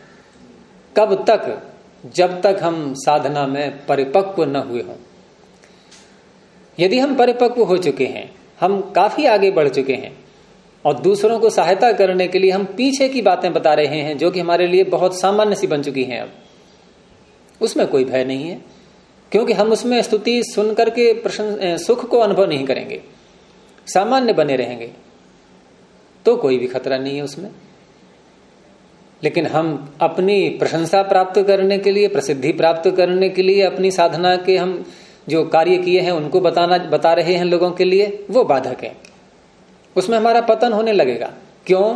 कब तक, जब तक हम साधना में परिपक्व न हुए हों। यदि हम परिपक्व हो चुके हैं, हम काफ़ी आगे बढ़ चुके हैं और दूसरों को सहायता करने के लिए हम पीछे की बातें बता रहे हैं, जो कि हमारे लिए बहुत सामान्य सी बन चुकी हैं अब। उसमें कोई भय नहीं है, क्योंकि हम उसमें स्तुति सुन करके प्रश्न सुख को अनुभव नहीं करेंगे। सामान्य बने रहेंगे तो कोई भी खतरा नहीं है उसमें। लेकिन हम अपनी प्रशंसा प्राप्त करने के लिए, प्रसिद्धि प्राप्त करने के लिए, अपनी साधना के हम जो कार्य किए हैं, उनको बताना, बता रहे हैं लोगों के लिए, वो बाधक है। उसमें हमारा पतन होने लगेगा। क्यों?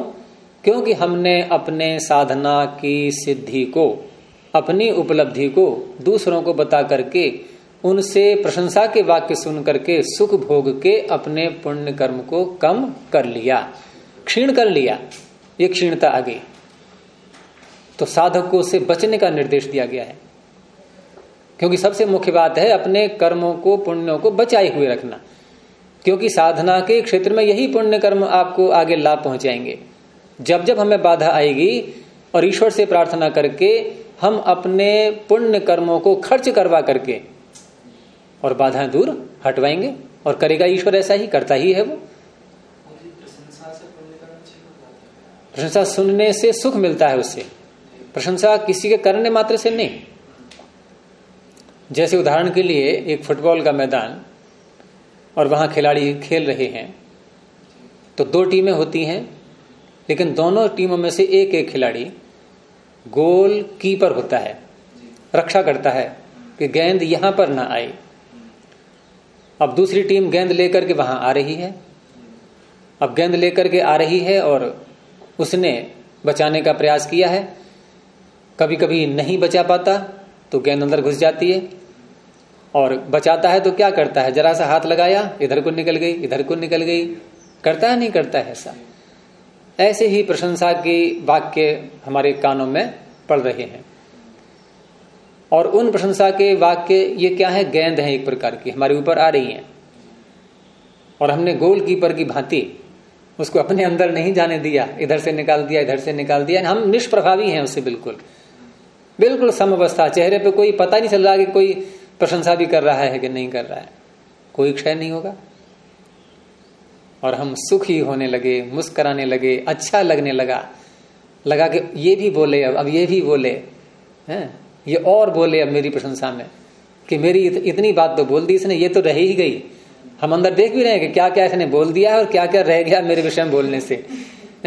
क्योंकि हमने अपने साधना की सिद्धि को, अपनी उपलब्धि को, दूसरों को बता करके, उनसे प्रशंसा के वाक्य सुन करके, सुख भोग के अपने पुण्य कर्म को कम कर लिया, क्षीण कर लिया, ये क्षीणता आ गई। तो साधकों से बचने का निर्देश दिया गया है। क्योंकि सबसे मुख्य बात है अपने कर्मों को, पुण्यों को बचाए हुए रखना। क्योंकि साधना के क्षेत्र में यही पुण्य कर्म आपको आगे लाभ पहुंचाएँगे। जब जब हमें बाधा आएगी और ईश्वर से प्रार्थना करके हम अपने पुण्य कर्मों को खर्च करवा करके और बाधाएँ दूर हटवाएँगे और करेगा ईश्वर ऐसा ही, करता ही है वो। प्रशंसा सुनने से सुख मिलता है उससे। प्रशंसा किसी के करने मात्र से नहीं। जैसे उदाहरण के लिए एक फुटबॉल का मैदान और वहाँ खिलाड़ी खेल रहे हैं। तो दो टीमें होती हैं, लेकिन दोनों टीमों में से एक एक खिलाड़ी गोल कीपर होता है, रक्षा करता है कि गेंद यहाँ पर ना आए। अब दूसरी टीम गेंद लेकर के वहाँ आ रही है। अब गेंद लेकर के आ रही है और उसने बचाने का प्रयास किया है। कभी कभी नहीं बचा पाता तो गेंद अंदर घुस जाती है। और बचाता है तो क्या करता है? जरा सा हाथ लगाया, इधर को निकल गई, इधर को निकल गई। करता है, नहीं करता है ऐसा? ऐसे ही प्रशंसा के वाक्य हमारे कानों में पड़ रहे हैं। और उन प्रशंसा के वाक्य, ये क्या है? गेंद है एक प्रकार की, हमारे ऊपर आ रही है। और हमने गोलकीपर की भांति उसको अपने अंदर नहीं जाने दिया, इधर से निकाल दिया, इधर से निकाल दिया। हम निष्प्रभावी हैं उससे बिल्कुल। बिल्कुल समवस्था चेहरे पे कोई पता नहीं चल रहा कि कोई प्रशंसा भी कर रहा है कि नहीं कर रहा है। कोई क्षय नहीं होगा। और हम सुखी होने लगे मुस्कराने लगे अच्छा लगने लगा। लगा कि ये भी बोले अब अब ये भी बोले हैं? ये और बोले अब मेरी प्रशंसा में कि मेरी इत, इतनी बात तो बोल दी इसने ये तो रह ही गई। हम अंदर देख भी रहे हैं कि क्या क्या इसने बोल दिया है और क्या क्या रह गया मेरे विषय में बोलने से।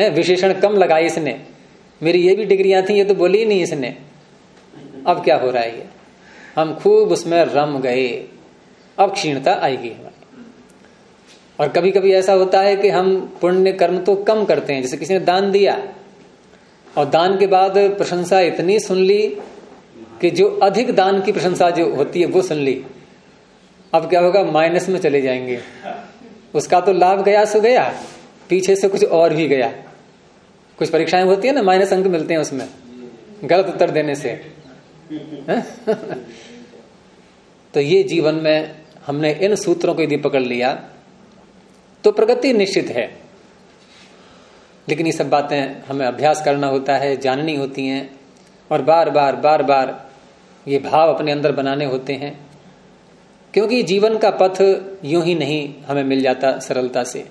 विशेषण कम लगाए इसने। मेरी ये भी डिग्रियाँ थी ये तो बोली ही नहीं इसने। अब क्या हो रहा है ये? हम खूब उसमें रम गए। अब क्षीणता आएगी हमारी। और कभी कभी ऐसा होता है कि हम पुण्य कर्म तो कम करते हैं, जैसे किसी ने दान दिया, और दान के बाद प्रशंसा इतनी सुन ली कि जो अधिक दान की प्रशंसा जो होती है, वो सुन ली। अब क्या होगा, माइनस में चले जाएँगे। उसका तो लाभ गया सो गया, पीछे से कुछ और भी गया। कुछ परीक्षाएँ होती है ना, माइनस अंक मिलते हैं उसमें, गलत उत्तर देने से। [LAUGHS] तो ये जीवन में हमने इन सूत्रों को यदि पकड़ लिया तो प्रगति निश्चित है। लेकिन ये सब बातें हमें अभ्यास करना होता है, जाननी होती हैं, और बार बार बार बार ये भाव अपने अंदर बनाने होते हैं, क्योंकि जीवन का पथ यूँ ही नहीं हमें मिल जाता सरलता से।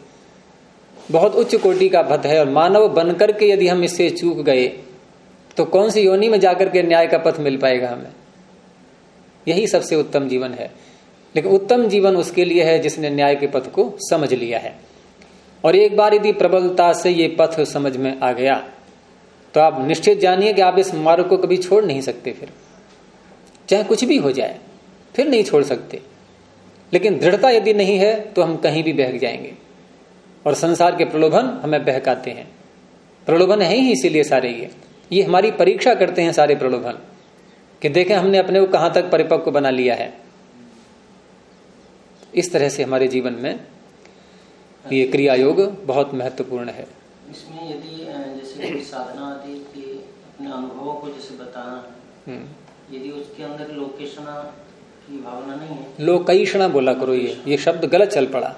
बहुत उच्च कोटि का पथ है, और मानव बनकर के यदि हम इससे चूक गए तो कौन सी योनि में जाकर के न्याय का पथ मिल पाएगा हमें? यही सबसे उत्तम जीवन है। लेकिन उत्तम जीवन उसके लिए है जिसने न्याय के पथ को समझ लिया है। और एक बार यदि प्रबलता से ये पथ समझ में आ गया तो आप निश्चित जानिए कि आप इस मार्ग को कभी छोड़ नहीं सकते फिर। चाहे कुछ भी हो जाए, फिर नहीं छोड़ सकते। लेकिन दृढ़ता यदि नहीं है तो हम कहीं भी बहक जाएँगे। और संसार के प्रलोभन हमें बहकाते हैं। प्रलोभन है ही इसीलिए सारे ये। ये हमारी परीक्षा करते हैं सारे प्रलोभन कि देखें हमने अपने को कहाँ तक परिपक्व बना लिया है। इस तरह से हमारे जीवन में ये क्रिया योग बहुत महत्वपूर्ण है। इसमें यदि जैसे कोई साधना आदि के अपने अनुभवों को जैसे बताना है हम्म। यदि उसके अंदर लोकेशना की भावना नहीं है। लोकैषणा बोला करो ये ये शब्द गलत चल पड़ा।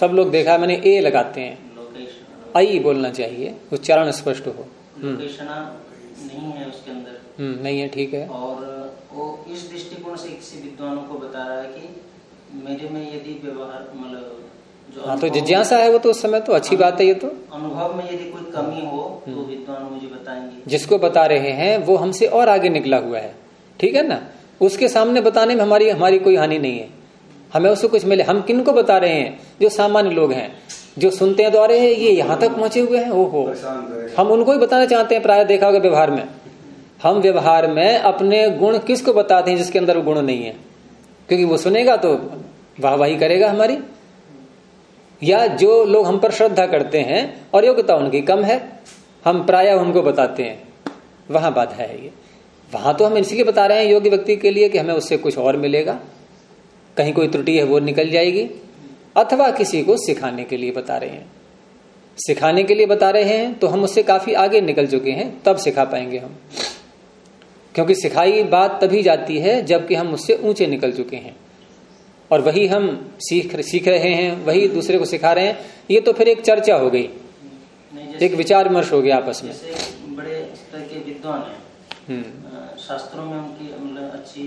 सब लोग देखा मैंने ए लगाते हैं। आई बोलना चाहिए उच्चारण स्पष्ट हो। हम्म। नहीं है उसके अंदर। हम्म, नहीं है ठीक है। और वो इस दृष्टिकोण से किसी विद्वानों को बता रहा है कि मेरे में यदि व्यवहार मतलब हाँ तो जिज्ञासा है वो तो उस समय तो अच्छी बात है ये तो। अनुभव में यदि कोई कमी हो तो हम्म। विद्वान मुझे बताएँगे। जिसको बता रहे हैं वो हमसे और आगे निकला हुआ है ठीक है ना? उसके सामने बताने में हमारी हमारी कोई हानि नहीं है। हमें उससे कुछ मिले। हम किन को बता रहे हैं? जो सामान्य लोग हैं, जो सुनते हैं तो ये यहाँ तक पहुँचे हुए हैं? ओहो। हम उनको ही बताना चाहते हैं, प्राय देखा होगा व्यवहार में। हम व्यवहार में अपने गुण किसको बताते हैं, जिसके अंदर गुण नहीं है? क्योंकि वो सुनेगा तो वाहवाही करेगा हमारी। या जो लोग हम पर श्रद्धा करते हैं, और योग्यता उनकी कम है, हम प्राय उनको बताते हैं। वहाँ बाधा है ये। वहाँ तो हम इसलिए बता रहे हैं, योग्य व्यक्ति के लिए कि हमें उससे कुछ और मिलेगा। कहीं कोई त्रुटि है वो निकल जाएगी। अथवा किसी को सिखाने के लिए बता रहे हैं। सिखाने के लिए बता रहे हैं तो हम उससे काफ़ी आगे निकल चुके हैं तब सिखा पाएँगे हम। क्योंकि सिखाई बात तभी जाती है जबकि हम उससे ऊँचे निकल चुके हैं। और वही हम सीख सीख रहे हैं वही दूसरे को सिखा रहे हैं ये तो फिर एक चर्चा हो गई। एक विचार विमर्श हो गया आपस में। बड़े स्तर के विद्वान है हम्म। शास्त्रों में उनकी मतलब अच्छी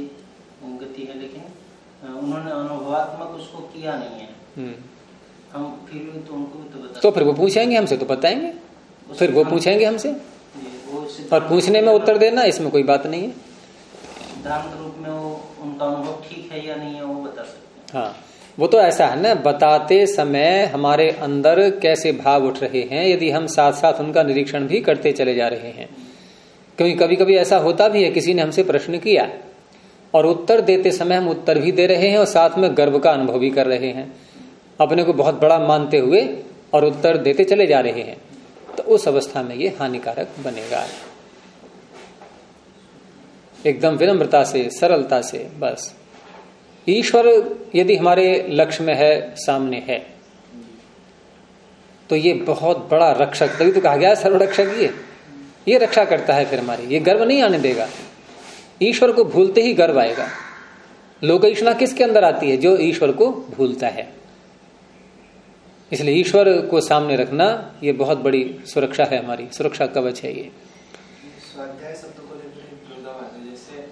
गति है लेकिन उन्होंने अनुभवात्मक उसको किया नहीं है। हम्म। हम फिर भी तो उनको भी तो बता तो फिर वो पूछेंगे हमसे तो बताएँगे। फिर वो पूछेंगे हमसे। और पूछने में उत्तर देना इसमें कोई बात नहीं है। सिद्धांत रूप में वो उनका अनुभव ठीक है या नहीं है वो बता सकते हाँ। वो तो ऐसा है ना बताते समय हमारे अंदर कैसे भाव उठ रहे हैं यदि हम साथ साथ उनका निरीक्षण भी करते चले जा रहे हैं। क्योंकि कभी कभी ऐसा होता भी है किसी ने हमसे प्रश्न किया और उत्तर देते समय हम उत्तर भी दे रहे हैं और साथ में गर्व का अनुभव भी कर रहे हैं। अपने को बहुत बड़ा मानते हुए और उत्तर देते चले जा रहे हैं। तो उस अवस्था में ये हानिकारक बनेगा। एकदम विनम्रता से, सरलता से, बस। ईश्वर यदि हमारे लक्ष्य में है, सामने है। तो ये बहुत बड़ा रक्षक, तभी तो कहा गया सर्वरक्षक ये। ये रक्षा करता है फिर हमारी। ये गर्व नहीं आने देगा। ईश्वर को भूलते ही गर्व आएगा। लोक ईश्वरा किसके अंदर आती है? जो ईश्वर को भूलता है। इसलिए ईश्वर को सामने रखना ये बहुत बड़ी सुरक्षा है हमारी। सुरक्षा कवच है ये। स्वाध्याय शब्द को लेकर जैसे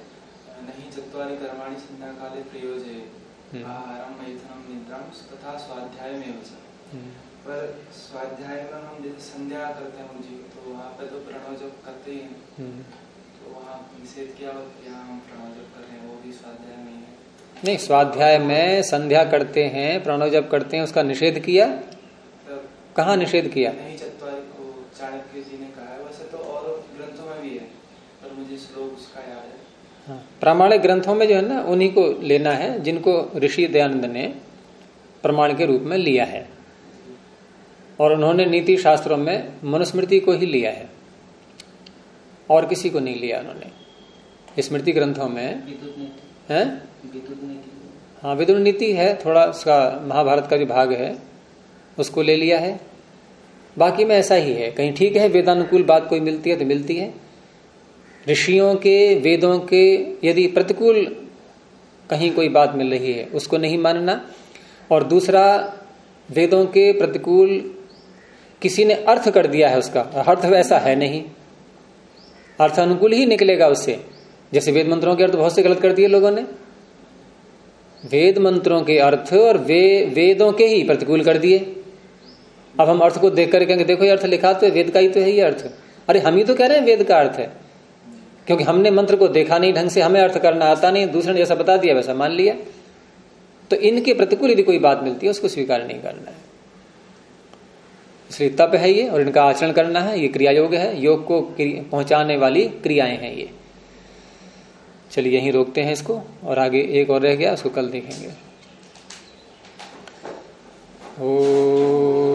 हम्म। हम्म। पर स्वाध्याय में हम जैसे संध्या करते हैं तो वहाँ पे तो प्रणव जब करते ही वहाँ निषेध किया हम प्रणव जब कर रहे हैं वो भी स्वाध्याय में है नहीं स्वाध्याय में संध्या करते हैं प्रणव जब करते हैं उसका निषेध किया? कहा निषेध किया? नहीं चाणक्य जी ने कहा है। वैसे तो और ग्रंथों में भी है पर मुझे श्लोक उसका याद है। हाँ, प्रामाणिक ग्रंथों में जो है ना उन्हीं को लेना है जिनको ऋषि दयानंद ने प्रमाण के रूप में लिया है। और उन्होंने नीति शास्त्रों में मनुस्मृति को ही लिया है। और किसी को नहीं लिया उन्होंने। स्मृति ग्रंथों में है। हाँ? विदुर नीति। है थोड़ा उसका महाभारत का जो भाग है। उसको ले लिया है। बाकी में ऐसा ही है। कहीं ठीक है वेदानुकूल बात कोई मिलती है तो मिलती है। ऋषियों के वेदों के यदि प्रतिकूल कहीं कोई बात मिल रही है उसको नहीं मानना। और दूसरा वेदों के प्रतिकूल किसी ने अर्थ कर दिया है उसका। अर्थ वैसा है नहीं। अर्थ अनुकूल ही निकलेगा उससे। जैसे वेद मंत्रों के अर्थ बहुत से गलत कर दिए लोगों ने। वेद मंत्रों के अर्थ और वे, वेदों के ही प्रतिकूल कर दिए। अब हम अर्थ को देख कर कहेंगे, देखो ये अर्थ लिखा तो वेद का ही तो है ये अर्थ। अरे हम ही तो कह रहे हैं वेद का अर्थ है। क्योंकि हमने मंत्र को देखा नहीं, ढंग से हमें अर्थ करना आता नहीं, दूसरे ने जैसा बता दिया वैसा मान लिया। तो इनके प्रतिकूल यदि कोई बात मिलती है, उसको स्वीकार नहीं करना है। इसलिए तप है ये और इनका आचरण करना है, ये क्रिया योग है, योग को पहुँचाने वाली क्रियाएँ हैं ये। चलिए यहीं रोकते हैं इसको और आगे एक और रह गया, उसको कल देखेंगे। ओ